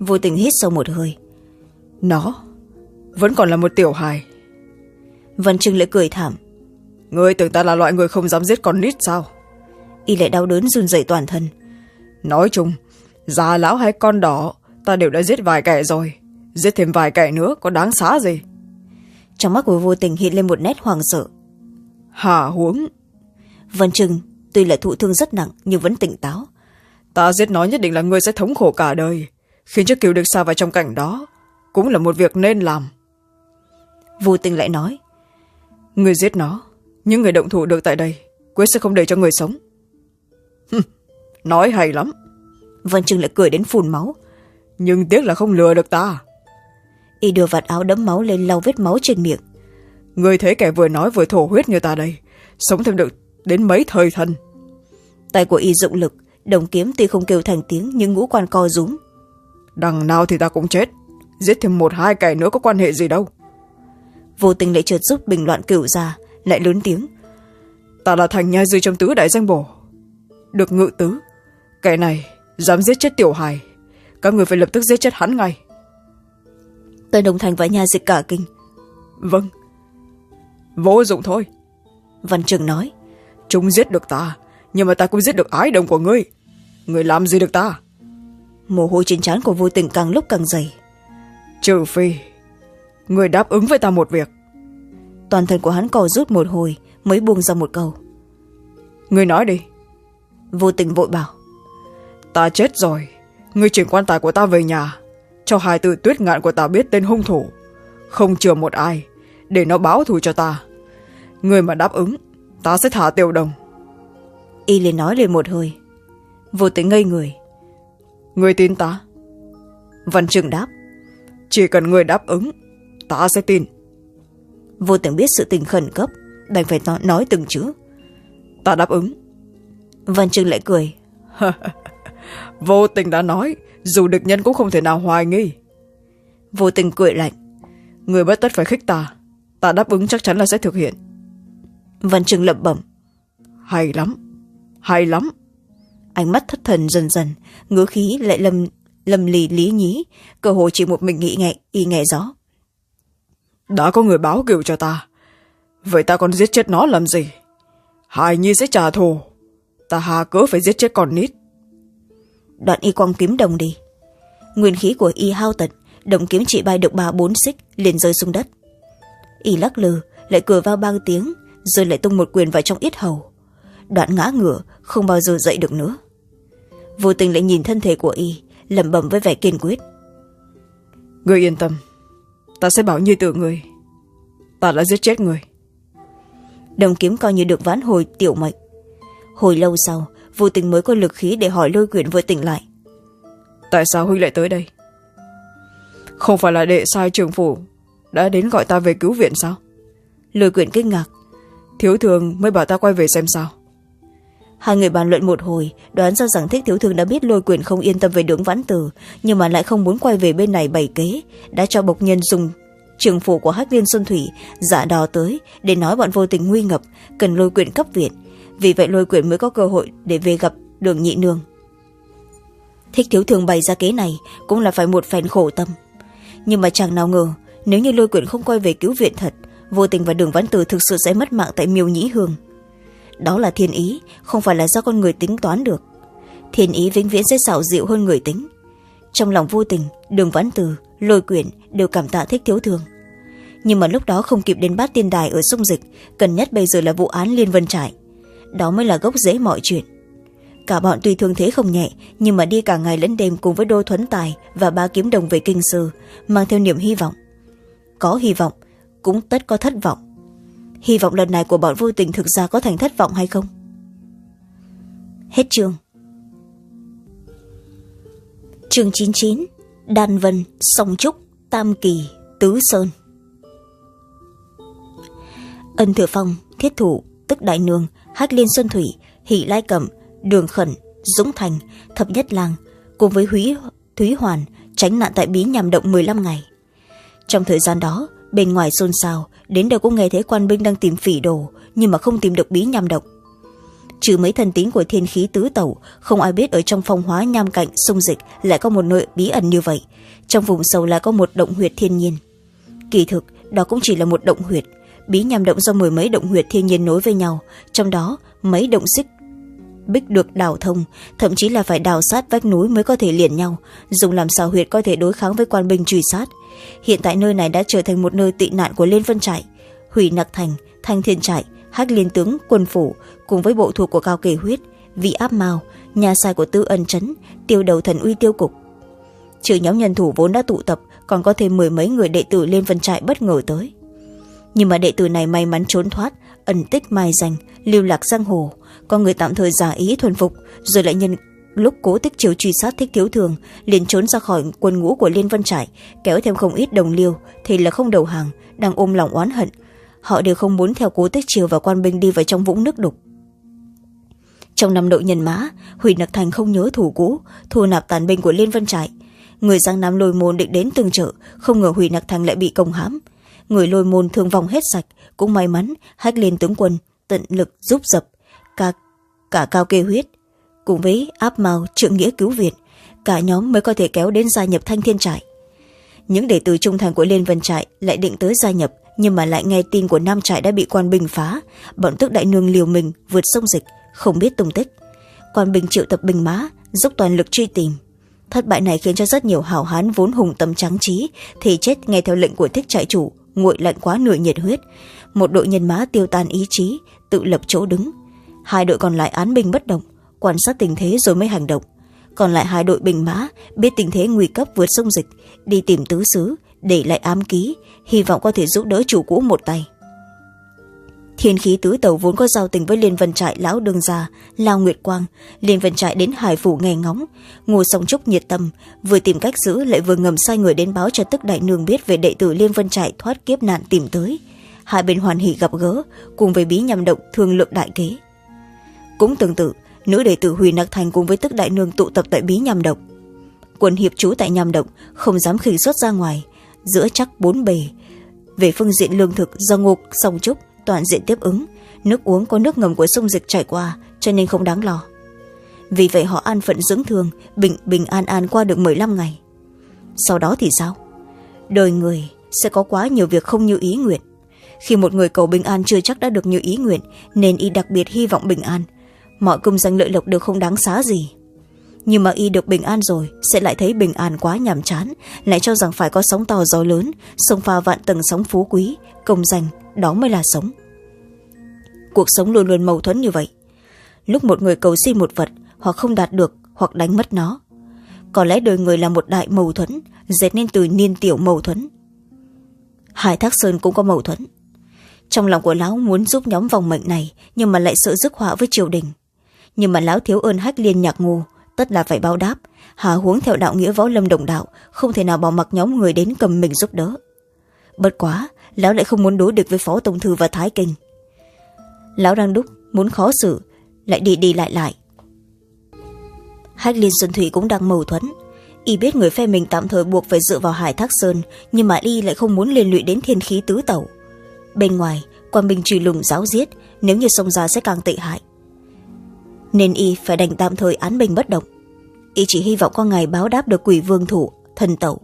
A: Vô tình hít sâu một hơi.
B: Nó vẫn còn là một tiểu hài.
A: Văn trừng lại cười thảm
B: ngươi tưởng ta là loại người không dám giết con nít sao?
A: Y lại đau đớn run rẩy toàn thân.
B: Nói chung già lão hay con đỏ ta đều đã giết vài kẻ rồi. Giết thêm vài kẻ nữa có đáng xá gì?
A: Trong mắt của vô tình hiện lên một nét hoàng sợ.
B: Hà huống.
A: Vân trừng tuy là thụ thương rất nặng nhưng vẫn tỉnh táo.
B: Ta giết nó nhất định là ngươi sẽ thống khổ cả đời khiến cho kiều được xa vào trong cảnh đó. Cũng là một việc nên làm.
A: Vô tình lại nói
B: người giết nó những người động thủ được tại đây quyết sẽ không để cho người sống. Nói hay lắm.
A: Vân trừng lại cười đến phun máu.
B: Nhưng tiếc là không lừa được ta.
A: Y đưa vạt áo đẫm máu lên lau vết máu trên miệng.
B: Người thấy kẻ vừa nói vừa thổ huyết như ta đây sống thêm được đến mấy thời thân
A: tay của y dụng lực đồng kiếm tuy không kêu thành tiếng nhưng ngũ quan co rúm.
B: Đằng nào thì ta cũng chết giết thêm một hai kẻ nữa có quan hệ gì đâu.
A: Vô tình lại trượt giúp bình loạn cửu ra lại lớn tiếng.
B: Ta là thành nha dư trong tứ đại danh bổ được ngự tứ kẻ này dám giết chết tiểu hài. Các người phải lập tức giết chết hắn ngay.
A: Tân đồng thành và nha dịch cả kinh.
B: Vâng. Vô dụng thôi.
A: Văn trường nói.
B: Chúng giết được ta nhưng mà ta cũng giết được ái đồng của ngươi. Ngươi làm gì được ta?
A: Mồ hôi trên trán của vô tình càng lúc càng dày.
B: Trừ phi người đáp ứng với ta một việc
A: toàn thân của hắn cò rút một hồi mới buông ra một câu.
B: Người nói đi.
A: Vô tình vội bảo.
B: Ta chết rồi. Người chuyển quan tài của ta về nhà cho hai từ tuyết ngạn của ta biết tên hung thủ. Không chừa một ai để nó báo thù cho ta. Người mà đáp ứng ta sẽ thả tiêu đồng.
A: Y liền nói lên một hơi vô tình ngây người.
B: Người tin ta?
A: Văn trừng đáp.
B: Chỉ cần người đáp ứng ta sẽ tin
A: vô tình biết sự tình khẩn cấp đành phải nói, nói từng chữ.
B: Ta đáp ứng.
A: Văn trừng lại cười.
B: Vô tình đã nói dù địch nhân cũng không thể nào hoài nghi.
A: Vô tình cười lạnh.
B: Người bất tất phải khích ta. Ta đáp ứng chắc chắn là sẽ thực hiện.
A: Văn trừng lẩm bẩm.
B: Hay lắm hay lắm.
A: Ánh mắt thất thần dần dần ngứa khí lại lầm lầm lì lý nhí. Cơ hồ chỉ một mình nghĩ nghe y nghe gió
B: đã có người báo kiều cho ta. Vậy ta còn giết chết nó làm gì? Hài nhi sẽ trả thù. Ta hà cớ phải giết chết con nít.
A: Đoạn y quăng kiếm đồng đi. Nguyên khí của y hao tận đồng kiếm chỉ bay được ba bốn xích liền rơi xuống đất. Y lắc lư lại cười vào ba tiếng rồi lại tung một quyền vào trong yết hầu. Đoạn ngã ngửa không bao giờ dậy được nữa. Vô tình lại nhìn thân thể của y lẩm bẩm với vẻ kiên quyết.
B: Người yên tâm ta sẽ bảo như từ người. Ta đã giết chết người.
A: Đồng kiếm coi như được vãn hồi tiểu mệnh. Hồi lâu sau vô tình mới có lực khí để hỏi lôi quyển vừa tỉnh lại.
B: Tại sao huynh lại tới đây? Không phải là đệ sai trường phủ đã đến gọi ta về cứu viện sao?
A: Lôi quyển kinh ngạc.
B: Thiếu thường mới bảo ta quay về xem sao
A: hai người bàn luận một hồi, đoán ra rằng thích thiếu thường đã biết lôi quyền không yên tâm về đường vãn tử, nhưng mà lại không muốn quay về bên này bày kế, đã cho bộc nhân dùng trường phủ của hắc liên xuân thủy, giả đò tới, để nói bọn vô tình nguy ngập, cần lôi quyền cấp viện. Vì vậy lôi quyền mới có cơ hội để về gặp đường nhị nương. Thích thiếu thường bày ra kế này cũng là phải một phen khổ tâm. Nhưng mà chẳng nào ngờ, nếu như lôi quyền không quay về cứu viện thật, vô tình và đường vãn tử thực sự sẽ mất mạng tại miêu nhĩ hương đó là thiên ý, không phải là do con người tính toán được. Thiên ý vĩnh viễn sẽ xảo dịu hơn người tính. Trong lòng vô tình, đường vãn từ, lôi quyển đều cảm tạ thích thiếu thường nhưng mà lúc đó không kịp đến bát tiên đài ở sông dịch cần nhất bây giờ là vụ án liên vân trại. đó mới là gốc rễ mọi chuyện. Cả bọn tuy thương thế không nhẹ, nhưng mà đi cả ngày lẫn đêm cùng với đô thuấn tài và ba kiếm đồng về kinh sư, mang theo niềm hy vọng. Có hy vọng, cũng tất có thất vọng hy vọng lần này của bọn vô tình thực ra có thành thất vọng hay không? Hết chương. Chương chín chín, đan vân, song trúc, tam kỳ, tứ sơn. Ân thừa phong, thiết thủ, tức đại nương hách liên xuân thủy, hỷ lai cẩm, đường khẩn, dũng thành, thập nhất lang cùng với húy, thúy hoàn tránh nạn tại bí nhằm động m năm ngày. Trong thời gian đó, bên ngoài xôn xao đến đâu cũng nghe thấy quan binh đang tìm phỉ đồ, nhưng mà không tìm được bí nham độc. Trừ mấy thần tín của thiên khí tứ tẩu, không ai biết ở trong phong hóa nham cạnh sông dịch lại có một nội bí ẩn như vậy. Trong vùng sâu lại có một động huyệt thiên nhiên. Kỳ thực, đó cũng chỉ là một động huyệt. Bí nham động do mười mấy động huyệt thiên nhiên nối với nhau, trong đó mấy động xích bích được đào thông, thậm chí là phải đào sát vách núi mới có thể liền nhau, dùng làm xào huyệt có thể đối kháng với quan binh truy sát hiện tại nơi này đã trở thành một nơi tị nạn của liên vân trại. Hủy nặc thành, thanh thiên trại, hắc liên tướng, quân phủ, cùng với bộ thuộc của cao kỳ huyết, vị áp mao, nhà sai của tư ân trấn tiêu đầu thần uy tiêu cục. Trừ nhóm nhân thủ vốn đã tụ tập, còn có thêm mười mấy người đệ tử liên vân trại bất ngờ tới. Nhưng mà đệ tử này may mắn trốn thoát, ẩn tích mai danh, lưu lạc giang hồ. Có người tạm thời giả ý thuần phục, rồi lại nhân lúc cố tích chiếu truy sát thích thiếu thường liền trốn ra khỏi quân ngũ của liên văn trải kéo thêm không ít đồng liêu thì là không đầu hàng đang ôm lòng oán hận. Họ đều không muốn theo cố tích chiều và quan binh đi vào trong vũng nước đục. Trong năm đội nhân mã hủy nặc thành không nhớ thủ cũ thu nạp tàn binh của liên văn trại. Người giang nam lôi môn định đến tương trợ không ngờ hủy nặc thành lại bị công hãm. Người lôi môn thương vong hết sạch cũng may mắn hách lên tướng quân tận lực giúp dập. Cả, cả cao kê huyết cùng với áp mao trượng nghĩa cứu viện cả nhóm mới có thể kéo đến gia nhập thanh thiên trại. Những đệ tử trung thành của liên vân trại lại định tới gia nhập, nhưng mà lại nghe tin của nam trại đã bị quan bình phá. Bọn tức đại nương liều mình vượt sông dịch, không biết tung tích. Quan bình triệu tập binh mã, dốc toàn lực truy tìm. Thất bại này khiến cho rất nhiều hảo hán vốn hùng tâm trắng trí, thì chết nghe theo lệnh của thích trại chủ, nguội lạnh quá nửa nhiệt huyết. Một đội nhân mã tiêu tan ý chí, tự lập chỗ đứng. Hai đội còn lại án binh bất động quan sát tình thế rồi mới hành động. Còn lại hai đội bình mã biết tình thế nguy cấp vượt sông dịch, đi tìm tứ xứ, để lại ám ký, hy vọng có thể giúp đỡ chủ cũ một tay. Thiên khí tứ tàu vốn có giao tình với liên vân trại lão đường già lao nguyệt quang, liên vân trại đến hải phủ nghe ngóng ngô song trúc nhiệt tâm, vừa tìm cách giữ lại vừa ngầm sai người đến báo cho tức đại nương biết về đệ tử liên vân trại thoát kiếp nạn tìm tới. Hai bên hoàn hỷ gặp gỡ, cùng với bí nhằm động thương lượng đại kế. Cũng tương tự nữ đệ tử hủy nặc thành cùng với tức đại nương tụ tập tại bí nhằm động quân hiệp trú tại nhằm động không dám khỉ xuất ra ngoài. Giữa chắc bốn bề. Về phương diện lương thực, do ngục, song trúc, toàn diện tiếp ứng. Nước uống có nước ngầm của sông dịch trải qua, cho nên không đáng lo. Vì vậy họ an phận dưỡng thương, bình bình an an qua được m năm ngày. Sau đó thì sao? Đời người sẽ có quá nhiều việc không như ý nguyện. Khi một người cầu bình an chưa chắc đã được như ý nguyện, nên y đặc biệt hy vọng bình an mọi công danh lợi lộc đều không đáng xá gì. Nhưng mà y được bình an rồi, sẽ lại thấy bình an quá nhàm chán, lại cho rằng phải có sóng to gió lớn, sông pha vạn tầng sóng phú quý, công danh đó mới là sống cuộc sống luôn luôn mâu thuẫn như vậy. Lúc một người cầu xin một vật, hoặc không đạt được, hoặc đánh mất nó. Có lẽ đời người là một đại mâu thuẫn, dệt nên từ niên tiểu mâu thuẫn. Hải thác sơn cũng có mâu thuẫn. Trong lòng của lão muốn giúp nhóm vòng mệnh này, nhưng mà lại sợ rước họa với triều đình nhưng mà lão thiếu ơn hách liên nhạc ngu tất là phải báo đáp. Hà huống theo đạo nghĩa võ lâm đồng đạo, không thể nào bỏ mặc nhóm người đến cầm mình giúp đỡ. Bất quá, lão lại không muốn đối địch với phó tổng thư và thái kinh. Lão đang đúc, muốn khó xử, lại đi đi lại lại. Hách liên xuân thủy cũng đang mâu thuẫn. Y biết người phe mình tạm thời buộc phải dựa vào hải thác sơn, nhưng mà y lại không muốn liên lụy đến thiên khí tứ tẩu. Bên ngoài quan binh truy lùng giáo giết, nếu như xông ra sẽ càng tệ hại nên y phải đành tạm thời án binh bất động. Y chỉ hy vọng có ngày báo đáp được quỷ vương thủ, thần tẩu.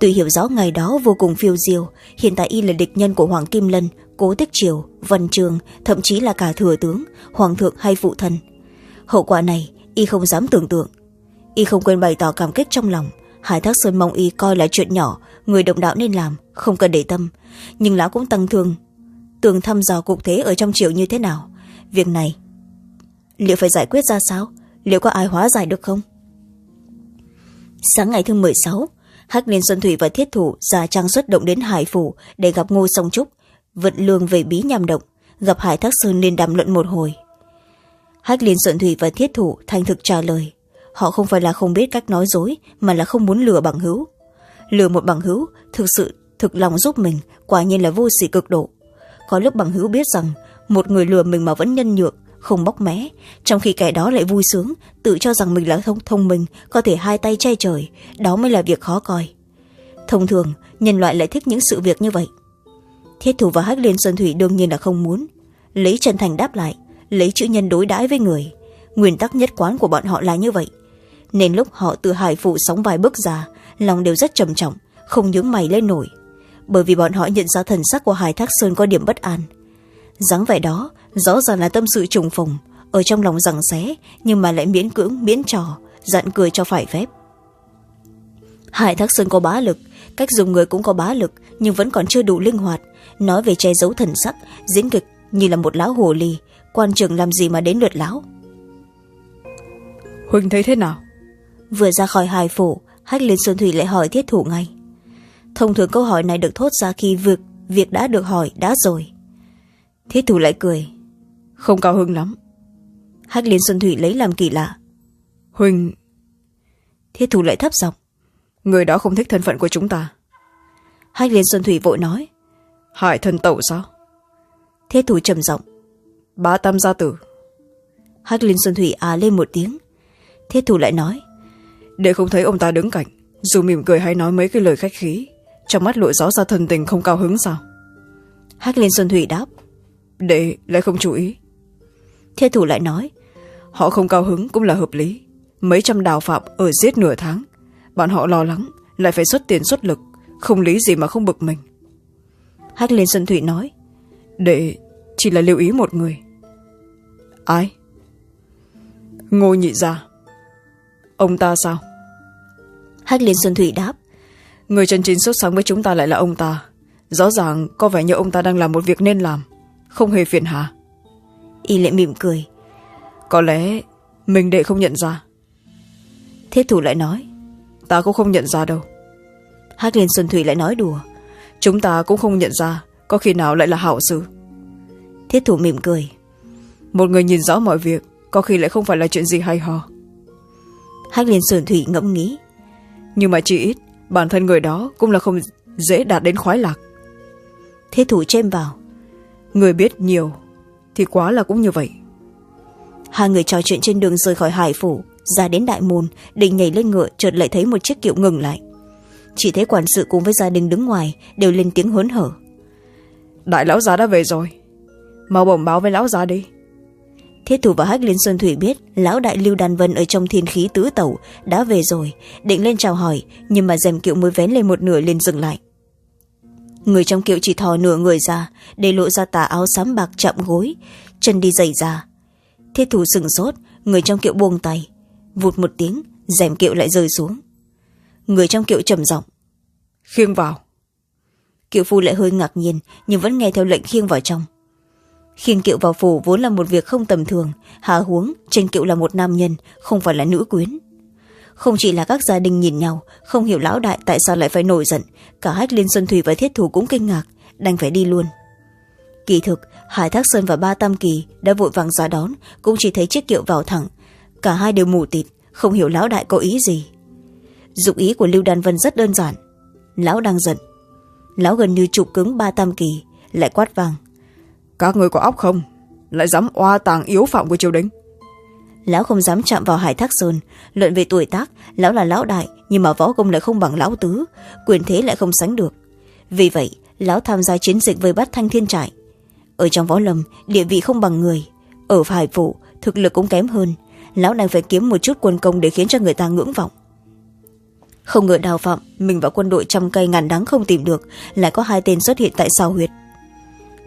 A: Tuy hiểu rõ ngày đó vô cùng phiêu diêu, hiện tại y là địch nhân của hoàng kim lân, cố tích triều, văn trường, thậm chí là cả thừa tướng, hoàng thượng hay phụ thân hậu quả này, y không dám tưởng tượng. Y không quên bày tỏ cảm kích trong lòng. Hải thác sơn mong y coi là chuyện nhỏ, người đồng đạo nên làm, không cần để tâm. Nhưng lão cũng tăng thương. Tường thăm dò cục thế ở trong triều như thế nào? Việc này liệu phải giải quyết ra sao? Liệu có ai hóa giải được không? Sáng ngày thứ mười sáu, hắc liên xuân thủy và thiết thủ ra trang xuất động đến hải phủ để gặp ngô song trúc vận lương về bí nham động, gặp hải thác sơn nên đàm luận một hồi. Hắc liên xuân thủy và thiết thủ thành thực trả lời, họ không phải là không biết cách nói dối, mà là không muốn lừa bằng hữu. Lừa một bằng hữu thực sự thực lòng giúp mình, quả nhiên là vô sỉ cực độ. Có lúc bằng hữu biết rằng một người lừa mình mà vẫn nhân nhượng không bóc mẽ, trong khi kẻ đó lại vui sướng tự cho rằng mình là thông, thông minh có thể hai tay che trời đó mới là việc khó coi. Thông thường nhân loại lại thích những sự việc như vậy. Thiết thủ và Hắc liên xuân thủy đương nhiên là không muốn. Lấy chân thành đáp lại lấy chữ nhân đối đãi với người. Nguyên tắc nhất quán của bọn họ là như vậy. Nên lúc họ từ hải phụ sóng vài bước ra lòng đều rất trầm trọng không nhướng mày lên nổi. Bởi vì bọn họ nhận ra thần sắc của hải thác sơn có điểm bất an. Dáng vẻ đó rõ ràng là tâm sự trùng phùng ở trong lòng rằng xé nhưng mà lại miễn cưỡng miễn trò dặn cười cho phải phép. Hải thác sơn có bá lực cách dùng người cũng có bá lực nhưng vẫn còn chưa đủ linh hoạt. Nói về che giấu thần sắc diễn kịch như là một lão hồ ly quan trường làm gì mà đến lượt lão.
B: Huỳnh thấy thế nào?
A: Vừa ra khỏi hài phủ hách liên xuân thủy lại hỏi thiết thủ ngay. Thông thường câu hỏi này được thốt ra khi việc việc đã được hỏi đã rồi. Thiết thủ lại cười
B: không cao hứng lắm.
A: Hách liên xuân thủy lấy làm kỳ lạ.
B: Huỳnh.
A: Thiết thủ lại thấp giọng.
B: Người đó không thích thân phận của chúng ta.
A: Hách liên xuân thủy vội nói.
B: Hải thân tẩu sao?
A: Thiết thủ trầm giọng.
B: Bá tam gia tử.
A: Hách liên xuân thủy à lên một tiếng. Thiết thủ lại nói.
B: Để không thấy ông ta đứng cạnh dù mỉm cười hay nói mấy cái lời khách khí trong mắt lộ rõ ra thần tình không cao hứng sao?
A: Hách liên xuân thủy đáp.
B: Để lại không chú ý
A: thiết thủ lại nói
B: họ không cao hứng cũng là hợp lý. Mấy trăm đào phạm ở giết nửa tháng bọn họ lo lắng lại phải xuất tiền xuất lực không lý gì mà không bực mình.
A: Hách liên xuân thủy nói
B: để chỉ là lưu ý một người. Ai? Ngô nhị gia. Ông ta sao?
A: Hách liên xuân thủy đáp
B: người chân chính xuất sáng với chúng ta lại là ông ta. Rõ ràng có vẻ như ông ta đang làm một việc nên làm không hề phiền hà
A: y lại mỉm cười.
B: Có lẽ mình đệ không nhận ra.
A: Thiết thủ lại nói.
B: Ta cũng không nhận ra đâu.
A: Hắc liên xuân thủy lại nói đùa.
B: Chúng ta cũng không nhận ra có khi nào lại là hảo sự.
A: Thiết thủ mỉm cười.
B: Một người nhìn rõ mọi việc có khi lại không phải là chuyện gì hay ho.
A: Hắc liên xuân thủy ngẫm nghĩ.
B: Nhưng mà chỉ ít bản thân người đó cũng là không dễ đạt đến khoái lạc.
A: Thiết thủ chêm vào.
B: Người biết nhiều thì quá là cũng như vậy.
A: Hai người trò chuyện trên đường rời khỏi hải phủ ra đến đại môn định nhảy lên ngựa chợt lại thấy một chiếc kiệu ngừng lại. Chỉ thấy quản sự cùng với gia đình đứng ngoài đều lên tiếng hớn hở.
B: Đại lão già đã về rồi. Mau bẩm báo với lão già đi.
A: Thiết thủ và hách liên xuân thủy biết lão đại lưu đàn vân ở trong thiên khí tứ tẩu đã về rồi định lên chào hỏi nhưng mà rèm kiệu mới vén lên một nửa liền dừng lại người trong kiệu chỉ thò nửa người ra, để lộ ra tà áo xám bạc chạm gối, chân đi dày ra thiết thủ sừng sốt, người trong kiệu buông tay, vụt một tiếng, rèm kiệu lại rơi xuống. Người trong kiệu trầm giọng,
B: khiêng vào.
A: Kiệu phu lại hơi ngạc nhiên, nhưng vẫn nghe theo lệnh khiêng vào trong. Khiêng kiệu vào phủ vốn là một việc không tầm thường, hạ huống trên kiệu là một nam nhân, không phải là nữ quyến. Không chỉ là các gia đình nhìn nhau, không hiểu lão đại tại sao lại phải nổi giận cả hách liên xuân thủy và thiết thủ cũng kinh ngạc, đành phải đi luôn. Kỳ thực, hải thác sơn và ba tam kỳ đã vội vàng ra đón, cũng chỉ thấy chiếc kiệu vào thẳng. Cả hai đều mù tịt, không hiểu lão đại có ý gì. Dụng ý của lưu đan vân rất đơn giản. Lão đang giận. Lão gần như chụp cứng ba tam kỳ, lại quát vàng.
B: Các người có óc không? Lại dám oa tàng yếu phạm của triều đình
A: lão không dám chạm vào hải thác sơn. Luận về tuổi tác, lão là lão đại, nhưng mà võ công lại không bằng lão tứ. Quyền thế lại không sánh được. Vì vậy, lão tham gia chiến dịch với bắt thanh thiên trại. Ở trong võ lâm, địa vị không bằng người. Ở hải phụ thực lực cũng kém hơn. Lão đang phải kiếm một chút quân công để khiến cho người ta ngưỡng vọng. Không ngờ đào phạm, mình và quân đội trăm cây ngàn đắng không tìm được, lại có hai tên xuất hiện tại sao huyệt.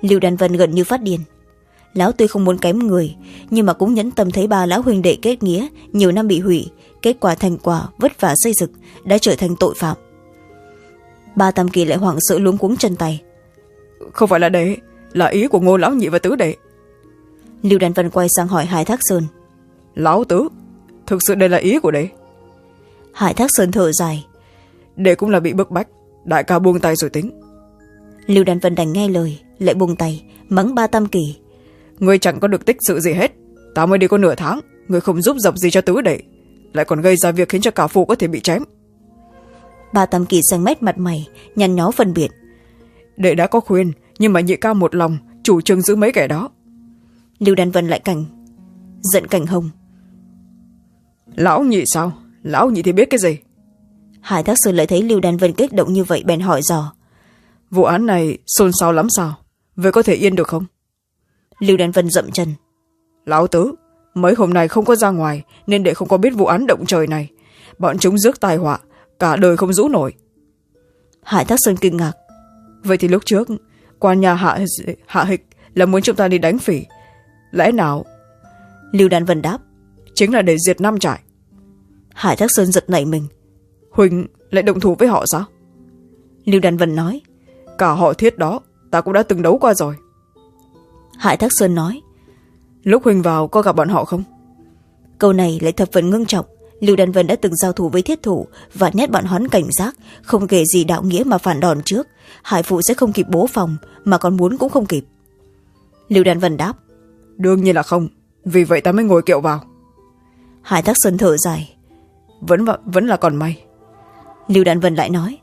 A: Lưu đan vân gần như phát điên lão tuy không muốn kém người nhưng mà cũng nhẫn tâm thấy ba lão huynh đệ kết nghĩa nhiều năm bị hủy kết quả thành quả vất vả xây dựng đã trở thành tội phạm. Ba tam kỳ lại hoảng sợ luống cuống chân tay.
B: Không phải là đệ là ý của ngô lão nhị và tứ đệ.
A: Lưu đan vân quay sang hỏi hải thác sơn.
B: Lão tứ thực sự đây là ý của đệ.
A: Hải thác sơn thở dài.
B: Đệ cũng là bị bức bách đại ca buông tay rồi tính.
A: Lưu đan vân đành nghe lời lại buông tay mắng ba tam kỳ
B: ngươi chẳng có được tích sự gì hết. Ta mới đi có nửa tháng ngươi không giúp dập gì cho tứ đệ. Lại còn gây ra việc khiến cho cả phụ có thể bị chém.
A: Ba tam kỳ xanh mét mặt mày nhăn nhó phân biệt.
B: Đệ đã có khuyên nhưng mà nhị cao một lòng chủ trương giữ mấy kẻ đó.
A: Lưu đan vân lại cảnh giận cảnh hồng.
B: Lão nhị sao? Lão nhị thì biết cái gì?
A: Hải thác sơn lại thấy lưu đan vân kích động như vậy bèn hỏi dò.
B: Vụ án này xôn xao lắm sao? Vậy có thể yên được không
A: lưu đan vân dậm chân.
B: Lão tứ mấy hôm nay không có ra ngoài nên để không có biết vụ án động trời này. Bọn chúng rước tai họa cả đời không rũ nổi.
A: Hải thác sơn kinh ngạc.
B: Vậy thì lúc trước quan nhà hạ hạ hịch là muốn chúng ta đi đánh phỉ. Lẽ nào?
A: Lưu đan vân đáp.
B: Chính là để diệt năm trại.
A: Hải thác sơn giật nảy mình.
B: Huỳnh lại động thủ với họ sao?
A: Lưu đan vân nói.
B: Cả họ thiết đó ta cũng đã từng đấu qua rồi
A: hải thác sơn nói.
B: Lúc huỳnh vào có gặp bọn họ không?
A: Câu này lại thập phần ngưng trọng. Lưu đan vân đã từng giao thủ với thiết thủ và nhét bọn hắn cảnh giác không kể gì đạo nghĩa mà phản đòn trước. Hải phụ sẽ không kịp bố phòng mà còn muốn cũng không kịp. Lưu đan vân đáp.
B: Đương nhiên là không vì vậy ta mới ngồi kiệu vào.
A: Hải thác sơn thở dài.
B: Vẫn vẫn là còn may.
A: Lưu đan vân lại nói.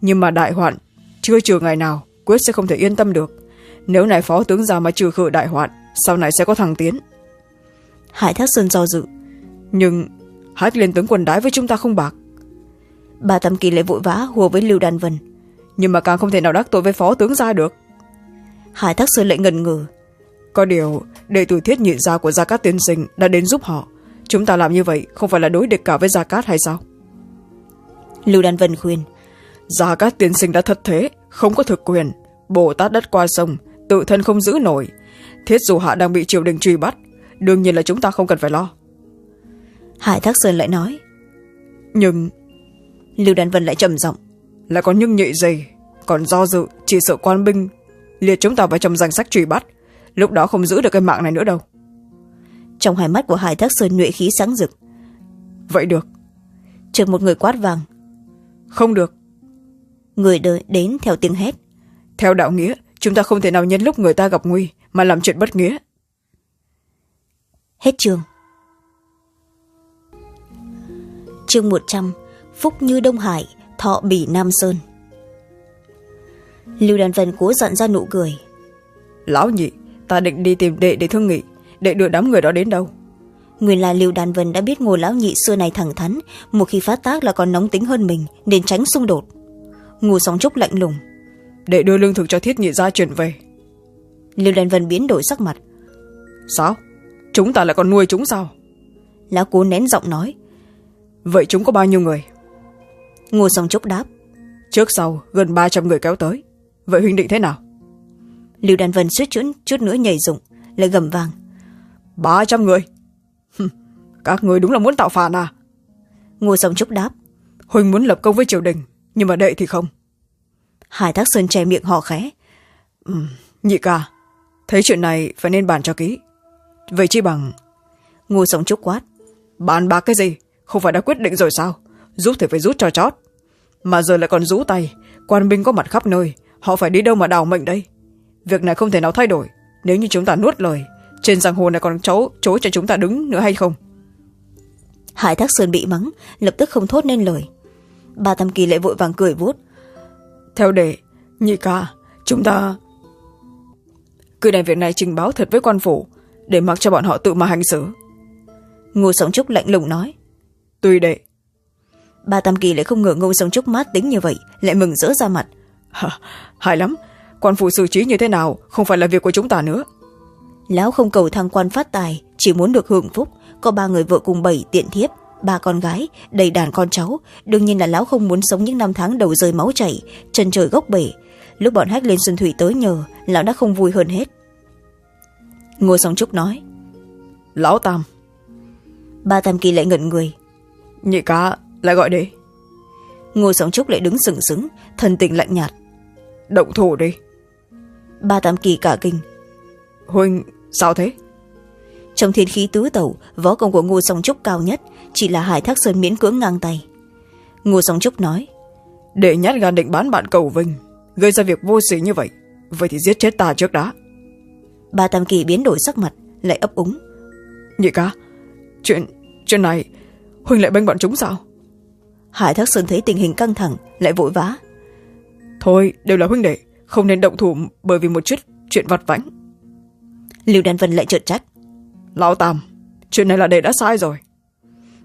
B: Nhưng mà đại hoạn chưa trừ ngày nào quyết sẽ không thể yên tâm được nếu này phó tướng ra mà trừ khử đại hoạn sau này sẽ có thằng tiến.
A: Hải thác sơn do dự.
B: Nhưng hách lên tướng quân đái với chúng ta không bạc.
A: Bà tam kỳ lại vội vã hùa với lưu đan vân.
B: Nhưng mà càng không thể nào đắc tội với phó tướng gia được.
A: Hải thác sơn lại ngần ngừ.
B: Có điều đệ tử thiết nhị gia của gia cát tiên sinh đã đến giúp họ. Chúng ta làm như vậy không phải là đối địch cả với gia cát hay sao?
A: Lưu đan vân khuyên.
B: Gia cát tiên sinh đã thất thế không có thực quyền. Bồ tát đất qua sông tự thân không giữ nổi. Thiết dù hạ đang bị triều đình truy bắt đương nhiên là chúng ta không cần phải lo.
A: Hải thác sơn lại nói.
B: Nhưng
A: lưu đan vân lại trầm giọng.
B: lại còn nhưng nhị gì còn do dự chỉ sợ quan binh liệt chúng ta vào trong danh sách truy bắt lúc đó không giữ được cái mạng này nữa đâu.
A: Trong hai mắt của hải thác sơn nhuệ khí sáng rực.
B: Vậy được.
A: Chợt một người quát vàng.
B: Không được.
A: Người đợi đến theo tiếng hét.
B: Theo đạo nghĩa chúng ta không thể nào nhân lúc người ta gặp nguy mà làm chuyện bất nghĩa.
A: Hết chương. Chương một trăm phúc như đông hải thọ bỉ nam sơn. Lưu đàn vân cố dặn ra nụ cười.
B: Lão nhị ta định đi tìm đệ để thương nghị. Đệ đưa đám người đó đến đâu?
A: Nguyên là lưu đàn vân đã biết ngô lão nhị xưa này thẳng thắn một khi phát tác là còn nóng tính hơn mình nên tránh xung đột. Ngô sóng trúc lạnh lùng
B: để đưa lương thực cho thiết nhị gia chuyển về.
A: Lưu đàn vân biến đổi sắc mặt.
B: Sao? Chúng ta lại còn nuôi chúng sao?
A: Lão cố nén giọng nói.
B: Vậy chúng có bao nhiêu người?
A: Ngô song trúc đáp.
B: Trước sau gần ba trăm người kéo tới. Vậy huynh định thế nào?
A: Lưu đàn vân suýt chút, chút nữa nhảy dụng lại gầm vàng.
B: Ba trăm người? Các người đúng là muốn tạo phản à?
A: Ngô song trúc đáp.
B: Huynh muốn lập công với triều đình nhưng mà đệ thì không
A: hải thác sơn che miệng họ khẽ.
B: Ừ, nhị ca thấy chuyện này phải nên bàn cho kỹ. Vậy chi bằng?
A: Ngô song trúc quát.
B: Bàn bạc cái gì? Không phải đã quyết định rồi sao? Rút thì phải rút cho chót. Mà giờ lại còn rũ tay. Quan binh có mặt khắp nơi. Họ phải đi đâu mà đào mệnh đây? Việc này không thể nào thay đổi. Nếu như chúng ta nuốt lời trên giang hồ này còn chấu chối cho chúng ta đứng nữa hay không?
A: Hải thác sơn bị mắng lập tức không thốt nên lời. Ba tam kỳ lại vội vàng cười vuốt
B: theo đệ nhị ca chúng ta cứ đem việc này trình báo thật với quan phủ để mặc cho bọn họ tự mà hành xử.
A: Ngô sống trúc lạnh lùng nói.
B: Tùy đệ.
A: Ba tam kỳ lại không ngờ ngô sống trúc mát tính như vậy lại mừng rỡ ra mặt.
B: Hả, hay lắm quan phủ xử trí như thế nào không phải là việc của chúng ta nữa.
A: Lão không cầu thăng quan phát tài chỉ muốn được hưởng phúc có ba người vợ cùng bảy tiện thiếp ba con gái đầy đàn con cháu đương nhiên là lão không muốn sống những năm tháng đầu rơi máu chảy chân trời gốc bể. Lúc bọn hách lên xuân thủy tới nhờ lão đã không vui hơn hết. Ngô song trúc nói
B: lão tam.
A: Ba tam kỳ lại ngẩn người.
B: Nhị ca lại gọi đi.
A: Ngô song trúc lại đứng sừng sững thần tình lạnh nhạt.
B: Động thủ đi.
A: Ba tam kỳ cả kinh.
B: Huynh sao thế?
A: Trong thiên khí tứ tẩu võ công của ngô song trúc cao nhất chỉ là hải thác sơn miễn cưỡng ngang tay. Ngô song trúc nói
B: để nhát gan định bán bạn cầu vinh gây ra việc vô sĩ như vậy vậy thì giết chết ta trước đã.
A: Ba tam kỳ biến đổi sắc mặt lại ấp úng.
B: Nhị ca chuyện chuyện này huynh lại bênh bọn chúng sao?
A: Hải thác sơn thấy tình hình căng thẳng lại vội vã.
B: Thôi đều là huynh đệ không nên động thủ bởi vì một chút chuyện vặt vãnh.
A: Lưu đan vân lại trợt trách
B: lão tam chuyện này là đệ đã sai rồi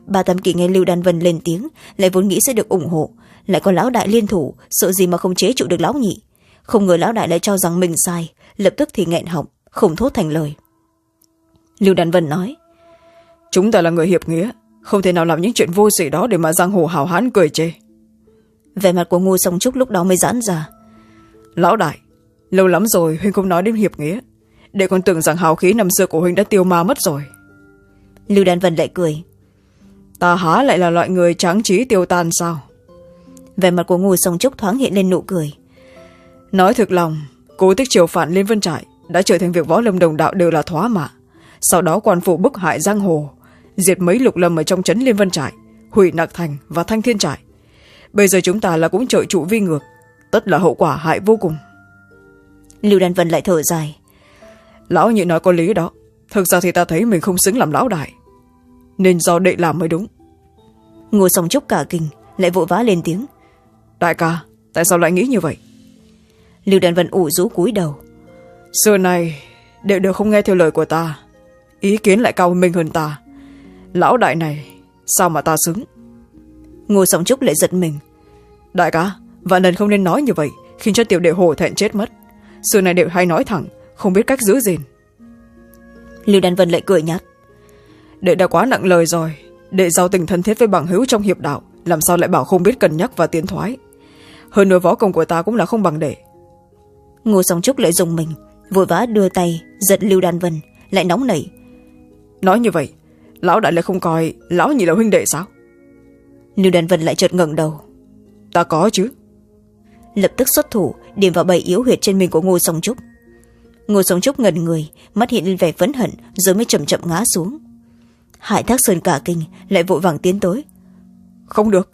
A: ba tam kỳ nghe lưu đan vân lên tiếng lại vốn nghĩ sẽ được ủng hộ. Lại có lão đại liên thủ sợ gì mà không chế trụ được lão nhị? Không ngờ lão đại lại cho rằng mình sai lập tức thì nghẹn họng không thốt thành lời. Lưu đan vân nói
B: chúng ta là người hiệp nghĩa không thể nào làm những chuyện vô sĩ đó để mà giang hồ hào hán cười chê.
A: Vẻ mặt của ngô song trúc lúc đó mới giãn ra.
B: Lão đại lâu lắm rồi huynh không nói đến hiệp nghĩa. Để còn tưởng rằng hào khí năm xưa của huynh đã tiêu ma mất rồi.
A: Lưu đan vân lại cười
B: ta há lại là loại người tráng trí tiêu tan sao?
A: Vẻ mặt của ngô song trúc thoáng hiện lên nụ cười.
B: Nói thực lòng cố tích triều phản liên vân trại đã trở thành việc võ lâm đồng đạo đều là thoá mạ. Sau đó quan phủ bức hại giang hồ diệt mấy lục lâm ở trong trấn liên vân trại hủy nặc thành và thanh thiên trại. Bây giờ chúng ta là cũng trợ trụ vi ngược tất là hậu quả hại vô cùng.
A: Lưu đan vân lại thở dài.
B: Lão nhị nói có lý đó. Thực ra thì ta thấy mình không xứng làm lão đại nên do đệ làm mới đúng.
A: Ngô song trúc cả kinh lại vội vã lên tiếng.
B: Đại ca tại sao lại nghĩ như vậy?
A: Lưu đan vân ủ rũ cúi đầu.
B: Xưa này đệ đều không nghe theo lời của ta. Ý kiến lại cao minh hơn ta. Lão đại này sao mà ta xứng?
A: Ngô song trúc lại giật mình.
B: Đại ca vạn lần không nên nói như vậy khiến cho tiểu đệ hổ thẹn chết mất. Xưa này đệ hay nói thẳng không biết cách giữ gìn.
A: Lưu đan vân lại cười nhạt
B: đệ đã quá nặng lời rồi. Đệ giao tình thân thiết với bằng hữu trong hiệp đạo làm sao lại bảo không biết cân nhắc và tiến thoái? Hơn nữa võ công của ta cũng là không bằng đệ.
A: Ngô song trúc lại dùng mình vội vã đưa tay giật lưu đan vân lại nóng nảy.
B: Nói như vậy lão đại lại không coi lão nhị là huynh đệ sao?
A: Lưu đan vân lại chợt ngẩng đầu.
B: Ta có chứ.
A: Lập tức xuất thủ điểm vào bầy yếu huyệt trên mình của ngô song trúc. Ngô song trúc ngần người mắt hiện lên vẻ phấn hận rồi mới chậm chậm ngã xuống hải thác sơn cả kinh lại vội vàng tiến tới.
B: Không được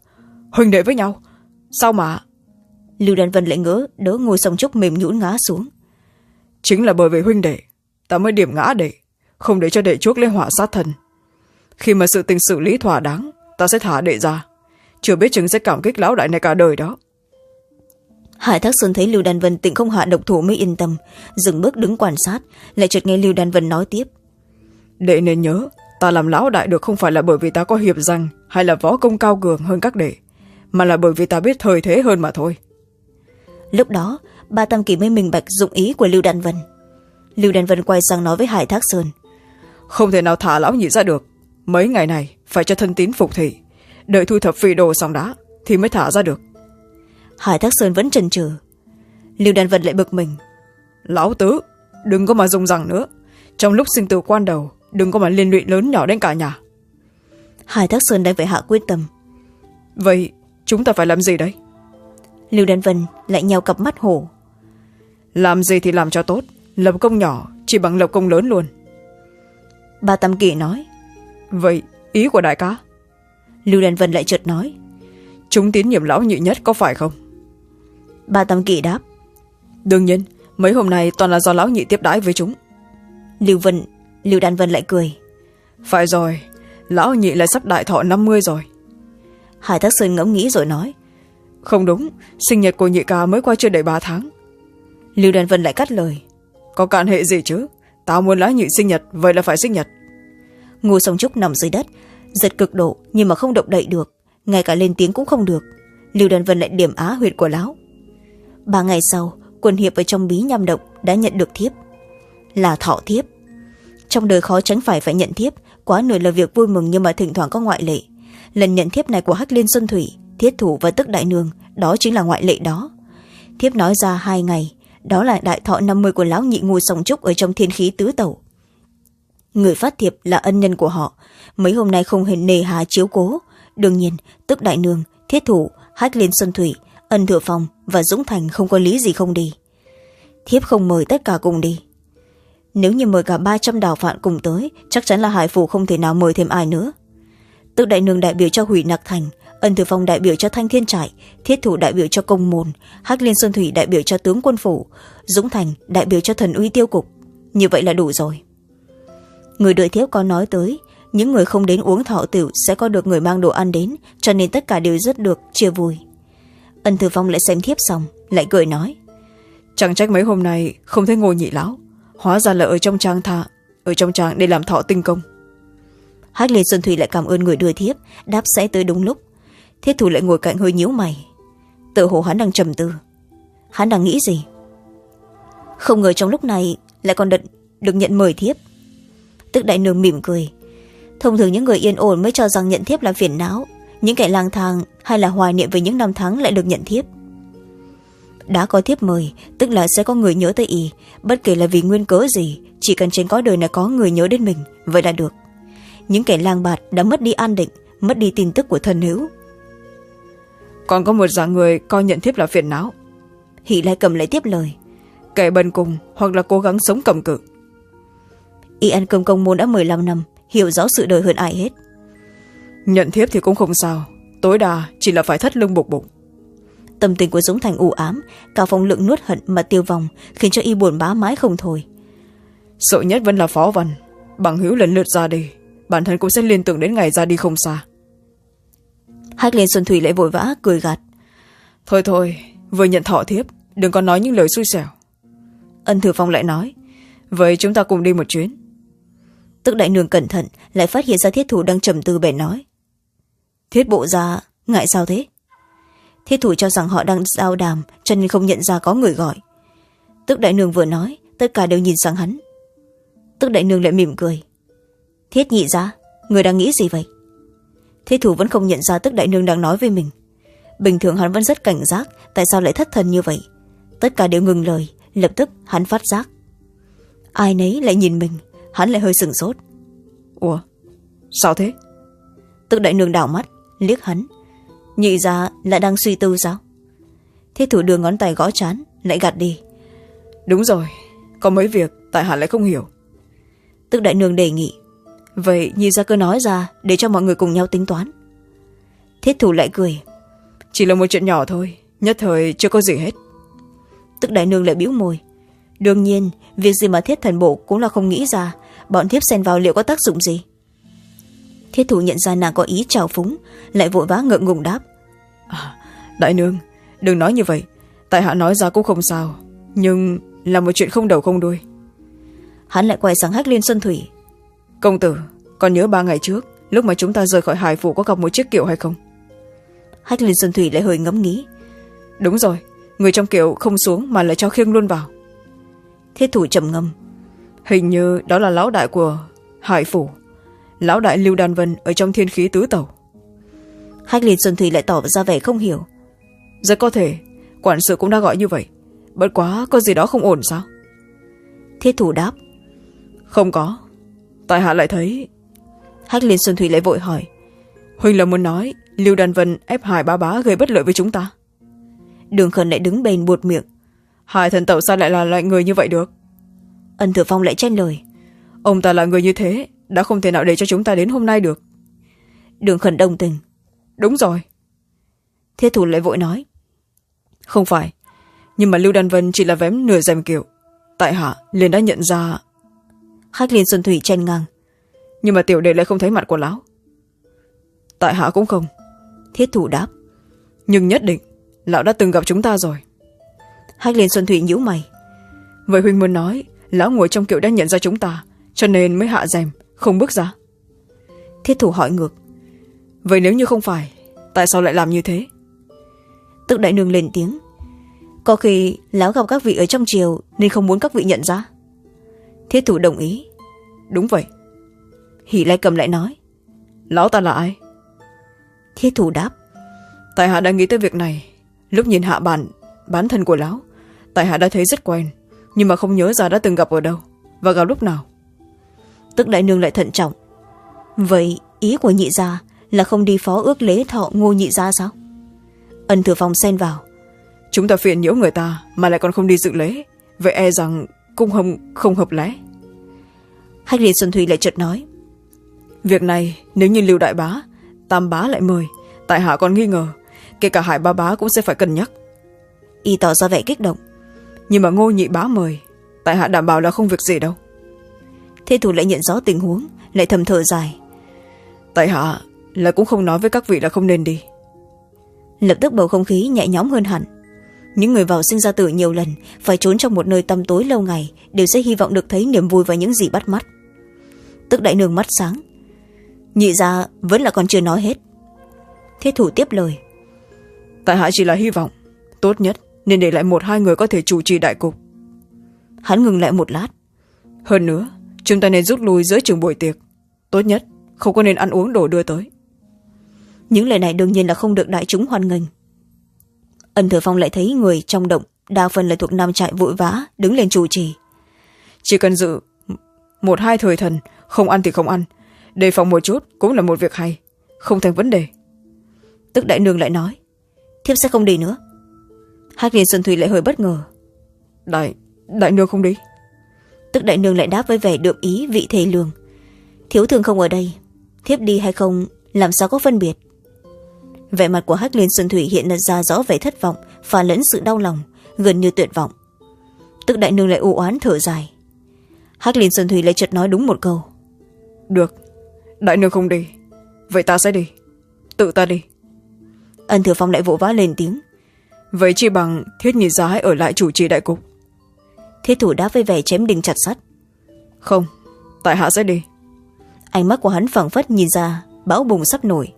B: huynh đệ với nhau. Sao mà?
A: Lưu đan vân lại ngỡ đỡ ngô song trúc mềm nhũn ngã xuống.
B: Chính là bởi vì huynh đệ ta mới điểm ngã đệ không để cho đệ chuốc lên họa sát thần. Khi mà sự tình xử lý thỏa đáng ta sẽ thả đệ ra. Chưa biết chừng sẽ cảm kích lão đại này cả đời đó.
A: Hải thác sơn thấy lưu đan vân tịnh không hạ độc thủ mới yên tâm dừng bước đứng quan sát lại chợt nghe lưu đan vân nói tiếp.
B: Đệ nên nhớ ta làm lão đại được không phải là bởi vì ta có hiệp danh hay là võ công cao cường hơn các đệ mà là bởi vì ta biết thời thế hơn mà thôi.
A: Lúc đó ba tam kỳ mới minh bạch dụng ý của lưu đan vân. Lưu đan vân quay sang nói với hải thác sơn
B: không thể nào thả lão nhị ra được. Mấy ngày này phải cho thân tín phục thị. Đợi thu thập phi đồ xong đã thì mới thả ra được.
A: Hải thác sơn vẫn chần chừ. Lưu đan vân lại bực mình
B: lão tứ đừng có mà dùng rằng nữa. Trong lúc sinh tử quan đầu đừng có mà liên lụy lớn nhỏ đến cả nhà.
A: Hai thác sơn đang phải hạ quyết tâm.
B: Vậy chúng ta phải làm gì đấy
A: lưu đan vân lại nhau cặp mắt hổ.
B: Làm gì thì làm cho tốt. Lập công nhỏ chỉ bằng lập công lớn luôn.
A: Ba tam kỷ nói.
B: Vậy ý của đại ca?
A: Lưu đan vân lại chợt nói.
B: Chúng tín nhiệm lão nhị nhất có phải không?
A: Ba tam kỷ đáp.
B: Đương nhiên mấy hôm nay toàn là do lão nhị tiếp đãi với chúng.
A: Lưu vân lưu đan vân lại cười.
B: Phải rồi lão nhị lại sắp đại thọ năm mươi rồi.
A: Hải thác sơn ngẫm nghĩ rồi nói.
B: Không đúng sinh nhật của nhị ca mới qua chưa đầy ba tháng.
A: Lưu đan vân lại cắt lời.
B: Có cạn hệ gì chứ? Tao muốn lão nhị sinh nhật vậy là phải sinh nhật.
A: Ngô sông trúc nằm dưới đất giật cực độ nhưng mà không động đậy được ngay cả lên tiếng cũng không được. Lưu đan vân lại điểm á huyệt của lão. Ba ngày sau quân hiệp ở trong bí nham động đã nhận được thiếp. Là thọ thiếp trong đời khó tránh phải phải nhận thiếp, quá nửa là việc vui mừng nhưng mà thỉnh thoảng có ngoại lệ. Lần nhận thiếp này của hắc liên xuân thủy, thiết thủ và tức đại nương, đó chính là ngoại lệ đó. Thiếp nói ra hai ngày, đó là đại thọ năm mươi của lão nhị ngô sòng trúc ở trong thiên khí tứ tẩu. Người phát thiệp là ân nhân của họ, mấy hôm nay không hề nề hà chiếu cố. Đương nhiên, tức đại nương, thiết thủ hách liên xuân thủy, ân thừa phòng và dũng thành không có lý gì không đi. Thiếp không mời tất cả cùng đi nếu như mời cả ba trăm đào phạn cùng tới, chắc chắn là hải phủ không thể nào mời thêm ai nữa. Tức đại nương đại biểu cho hủy nặc thành, ân thừa phong đại biểu cho thanh thiên trại, thiết thủ đại biểu cho công môn, hắc liên xuân thủy đại biểu cho tướng quân phủ, dũng thành đại biểu cho thần uy tiêu cục. Như vậy là đủ rồi. Người đợi thiếp có nói tới, những người không đến uống thọ tửu sẽ có được người mang đồ ăn đến, cho nên tất cả đều rất được chia vui. Ân thừa phong lại xem thiếp xong, lại cười nói,
B: chẳng trách mấy hôm nay không thấy ngồi nhị lão hóa ra là ở trong trang thạ ở trong trang để làm thọ tinh công.
A: Hắc liên xuân thủy lại cảm ơn người đưa thiếp, đáp sẽ tới đúng lúc. Thiết thủ lại ngồi cạnh hơi nhíu mày. Tự hồ hắn đang trầm tư. Hắn đang nghĩ gì? Không ngờ trong lúc này lại còn đợt được nhận mời thiếp. Tức đại nương mỉm cười. Thông thường những người yên ổn mới cho rằng nhận thiếp là phiền não. Những kẻ lang thang hay là hoài niệm về những năm tháng lại được nhận thiếp đã có thiếp mời tức là sẽ có người nhớ tới y. Bất kể là vì nguyên cớ gì chỉ cần trên cõi đời này có người nhớ đến mình vậy là được. Những kẻ lang bạt đã mất đi an định mất đi tin tức của thân hữu.
B: Còn có một dạng người coi nhận thiếp là phiền não.
A: Hỷ lại cầm lại tiếp lời.
B: Kẻ bần cùng hoặc là cố gắng sống cầm cự.
A: Y ăn cơm công môn đã m năm năm hiểu rõ sự đời hơn ai hết.
B: Nhận thiếp thì cũng không sao. Tối đa chỉ là phải thất lưng bục bục
A: tâm tình của dũng thành u ám cả phòng lượng nuốt hận mà tiêu vong khiến cho y buồn bá mãi không thôi.
B: Sợ nhất vẫn là phó văn. Bằng hữu lần lượt ra đi bản thân cũng sẽ liên tưởng đến ngày ra đi không xa.
A: Hách liên xuân thủy lại vội vã cười gạt.
B: Thôi thôi vừa nhận thọ thiếp đừng có nói những lời xui xẻo.
A: Ân thừa phong lại nói
B: vậy chúng ta cùng đi một chuyến.
A: Tức đại nương cẩn thận lại phát hiện ra thiết thủ đang trầm tư bèn nói. Thiết bộ ra ngại sao thế thiết thủ cho rằng họ đang giao đàm cho nên không nhận ra có người gọi. Tức đại nương vừa nói tất cả đều nhìn sang hắn. Tức đại nương lại mỉm cười. Thiết nhị ra người đang nghĩ gì vậy? Thiết thủ vẫn không nhận ra tức đại nương đang nói với mình. Bình thường hắn vẫn rất cảnh giác tại sao lại thất thần như vậy? Tất cả đều ngừng lời lập tức hắn phát giác. Ai nấy lại nhìn mình hắn lại hơi sừng sốt.
B: Ủa sao thế?
A: Tức đại nương đảo mắt liếc hắn nhị ra lại đang suy tư sao? Thiết thủ đưa ngón tay gõ chán lại gạt đi.
B: Đúng rồi có mấy việc tại hạ lại không hiểu.
A: Tức đại nương đề nghị. Vậy nhị ra cứ nói ra để cho mọi người cùng nhau tính toán. Thiết thủ lại cười.
B: Chỉ là một chuyện nhỏ thôi nhất thời chưa có gì hết.
A: Tức đại nương lại bĩu môi. Đương nhiên việc gì mà thiết thần bộ cũng là không nghĩ ra. Bọn thiếp xen vào liệu có tác dụng gì thiết thủ nhận ra nàng có ý trào phúng lại vội vã ngượng ngùng đáp.
B: À, đại nương đừng nói như vậy. Tại hạ nói ra cũng không sao nhưng là một chuyện không đầu không đuôi.
A: Hắn lại quay sang hách liên xuân thủy.
B: Công tử còn nhớ ba ngày trước lúc mà chúng ta rời khỏi hải phủ có gặp một chiếc kiệu hay không?
A: Hách liên xuân thủy lại hơi ngẫm nghĩ.
B: Đúng rồi người trong kiệu không xuống mà lại cho khiêng luôn vào.
A: Thiết thủ trầm ngâm.
B: Hình như đó là lão đại của hải phủ lão đại lưu đan vân ở trong thiên khí tứ tẩu.
A: Hách liên xuân thủy lại tỏ ra vẻ không hiểu.
B: Rất có thể quản sự cũng đã gọi như vậy. Bất quá có gì đó không ổn sao?
A: Thiết thủ đáp.
B: Không có. Tại hạ lại thấy.
A: Hách liên xuân thủy lại vội hỏi.
B: Huynh là muốn nói lưu đan vân ép hải ba bá gây bất lợi với chúng ta.
A: Đường khẩn lại đứng bên buột miệng.
B: Hai thần tẩu sao lại là loại người như vậy được?
A: Ân thừa phong lại chen lời.
B: Ông ta là người như thế đã không thể nào để cho chúng ta đến hôm nay được.
A: Đường khẩn đồng tình.
B: Đúng rồi.
A: Thiết thủ lại vội nói.
B: Không phải nhưng mà lưu đan vân chỉ là vém nửa rèm kiểu. Tại hạ liền đã nhận ra
A: hách liên xuân thủy chen ngang.
B: Nhưng mà tiểu đệ lại không thấy mặt của lão. Tại hạ cũng không.
A: Thiết thủ đáp.
B: Nhưng nhất định lão đã từng gặp chúng ta rồi.
A: Hách liên xuân thủy nhíu mày.
B: Vậy huynh muốn nói lão ngồi trong kiệu đã nhận ra chúng ta cho nên mới hạ rèm không bước ra.
A: Thiết thủ hỏi ngược.
B: Vậy nếu như không phải, tại sao lại làm như thế?
A: Tức đại nương lên tiếng. Có khi lão gặp các vị ở trong triều nên không muốn các vị nhận ra. Thiết thủ đồng ý.
B: Đúng vậy.
A: Hỷ lai cầm lại nói.
B: Lão ta là ai?
A: Thiết thủ đáp.
B: Tại hạ đã nghĩ tới việc này. Lúc nhìn hạ bản bán thân của lão, tại hạ đã thấy rất quen, nhưng mà không nhớ ra đã từng gặp ở đâu, và gặp lúc nào
A: tức đại nương lại thận trọng. Vậy ý của nhị gia là không đi phó ước lễ thọ ngô nhị gia sao? Ân thừa phòng xen vào.
B: Chúng ta phiền nhiễu người ta mà lại còn không đi dự lễ. Vậy e rằng cũng không, không hợp lẽ.
A: Hách liên xuân thủy lại chợt nói.
B: Việc này nếu như lưu đại bá tam bá lại mời tại hạ còn nghi ngờ kể cả hải ba bá cũng sẽ phải cân nhắc.
A: Y tỏ ra vẻ kích động.
B: Nhưng mà ngô nhị bá mời tại hạ đảm bảo là không việc gì đâu
A: thế thủ lại nhận rõ tình huống lại thầm thở dài.
B: Tại hạ là cũng không nói với các vị là không nên đi.
A: Lập tức bầu không khí nhẹ nhõm hơn hẳn. Những người vào sinh ra tử nhiều lần phải trốn trong một nơi tăm tối lâu ngày đều sẽ hy vọng được thấy niềm vui và những gì bắt mắt. Tức đại nương mắt sáng. Nhị ra vẫn là còn chưa nói hết. Thiết thủ tiếp lời.
B: Tại hạ chỉ là hy vọng. Tốt nhất nên để lại một hai người có thể chủ trì đại cục.
A: Hắn ngừng lại một lát.
B: Hơn nữa chúng ta nên rút lui giữa trường buổi tiệc. Tốt nhất không có nên ăn uống đồ đưa tới.
A: Những lời này đương nhiên là không được đại chúng hoan nghênh. Ân thừa phong lại thấy người trong động đa phần là thuộc nam trại vội vã đứng lên chủ trì.
B: Chỉ cần dự một hai thời thần không ăn thì không ăn. Đề phòng một chút cũng là một việc hay không thành vấn đề.
A: Tức đại nương lại nói thiếp sẽ không đi nữa. Hắc liên xuân thủy lại hơi bất ngờ.
B: Đại đại nương không đi
A: tức đại nương lại đáp với vẻ được ý vị thề lường thiếu thương không ở đây thiếp đi hay không làm sao có phân biệt? Vẻ mặt của hắc liên xuân thủy hiện ra rõ vẻ thất vọng và lẫn sự đau lòng gần như tuyệt vọng. Tức đại nương lại u oán thở dài. Hắc liên xuân thủy lại chợt nói đúng một câu.
B: Được đại nương không đi vậy ta sẽ đi tự ta đi.
A: Ân thừa phong lại vỗ vã lên tiếng.
B: Vậy chi bằng thiết nhị giá hãy ở lại chủ trì đại cục
A: thiết thủ đáp với vẻ chém đinh chặt sắt.
B: Không tại hạ sẽ đi.
A: Ánh mắt của hắn phảng phất nhìn ra bão bùng sắp nổi.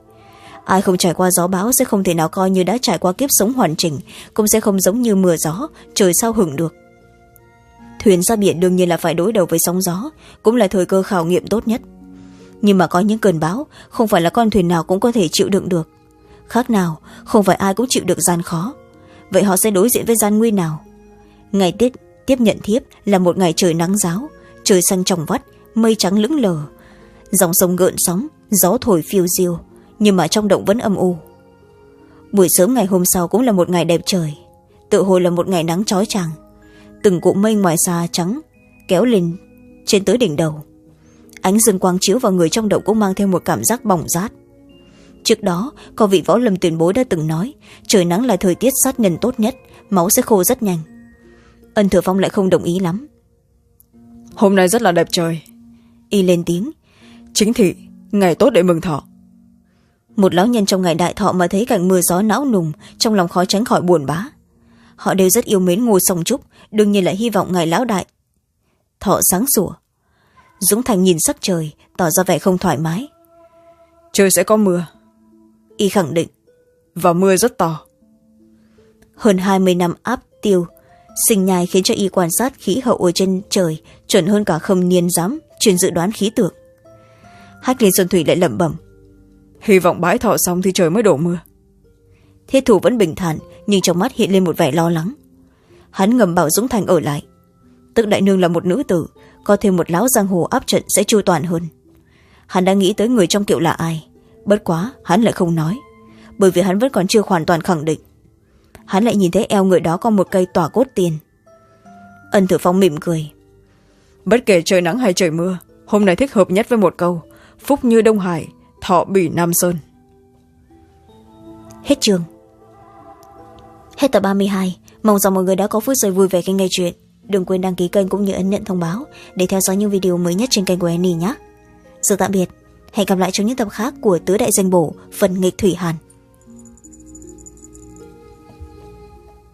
A: Ai không trải qua gió bão sẽ không thể nào coi như đã trải qua kiếp sống hoàn chỉnh cũng sẽ không giống như mưa gió trời sao hưởng được. Thuyền ra biển đương nhiên là phải đối đầu với sóng gió cũng là thời cơ khảo nghiệm tốt nhất. Nhưng mà có những cơn bão không phải là con thuyền nào cũng có thể chịu đựng được. Khác nào không phải ai cũng chịu được gian khó. Vậy họ sẽ đối diện với gian nguy nào? Ngày tết tiếp nhận thiếp là một ngày trời nắng giáo, trời xanh trong vắt, mây trắng lững lờ. Dòng sông gợn sóng, gió thổi phiêu diêu, nhưng mà trong động vẫn âm u. Buổi sớm ngày hôm sau cũng là một ngày đẹp trời, tự hồi là một ngày nắng trói chang từng cụm mây ngoài xa trắng, kéo lên trên tới đỉnh đầu. Ánh dương quang chiếu vào người trong động cũng mang theo một cảm giác bỏng rát. Trước đó, có vị võ lâm tuyên bố đã từng nói, trời nắng là thời tiết sát nhân tốt nhất, máu sẽ khô rất nhanh ân thừa phong lại không đồng ý lắm.
B: Hôm nay rất là đẹp trời.
A: Y lên tiếng.
B: Chính thị ngày tốt để mừng thọ.
A: Một lão nhân trong ngày đại thọ mà thấy cảnh mưa gió não nùng trong lòng khó tránh khỏi buồn bã. Họ đều rất yêu mến ngô song trúc đương nhiên lại hy vọng ngày lão đại. Thọ sáng sủa. Dũng thành nhìn sắc trời tỏ ra vẻ không thoải mái.
B: Trời sẽ có mưa.
A: Y khẳng định.
B: Và mưa rất to.
A: Hơn hai mươi năm áp tiêu sinh nhai khiến cho y quan sát khí hậu ở trên trời chuẩn hơn cả không niên giám truyền dự đoán khí tượng. Hách liên xuân thủy lại lẩm bẩm,
B: hy vọng bãi thọ xong thì trời mới đổ mưa.
A: Thiết thủ vẫn bình thản, nhưng trong mắt hiện lên một vẻ lo lắng. Hắn ngầm bảo dũng thành ở lại, tức đại nương là một nữ tử, có thêm một lão giang hồ áp trận sẽ chu toàn hơn. Hắn đã nghĩ tới người trong kiệu là ai, bất quá hắn lại không nói, bởi vì hắn vẫn còn chưa hoàn toàn khẳng định hắn lại nhìn thấy eo người đó có một cây tỏa cốt tiền. Ân tử phong mỉm cười.
B: Bất kể trời nắng hay trời mưa hôm nay thích hợp nhất với một câu phúc như đông hải thọ bỉ nam sơn.
A: Hết trường hết tập ba mươi hai. Mong rằng mọi người đã có phút giây vui vẻ khi nghe chuyện. Đừng quên đăng ký kênh cũng như ấn nhận thông báo để theo dõi những video mới nhất trên kênh của Annie nhé. Giờ tạm biệt, hẹn gặp lại trong những tập khác của Tứ Đại Danh Bổ, phần nghịch Thủy Hàn.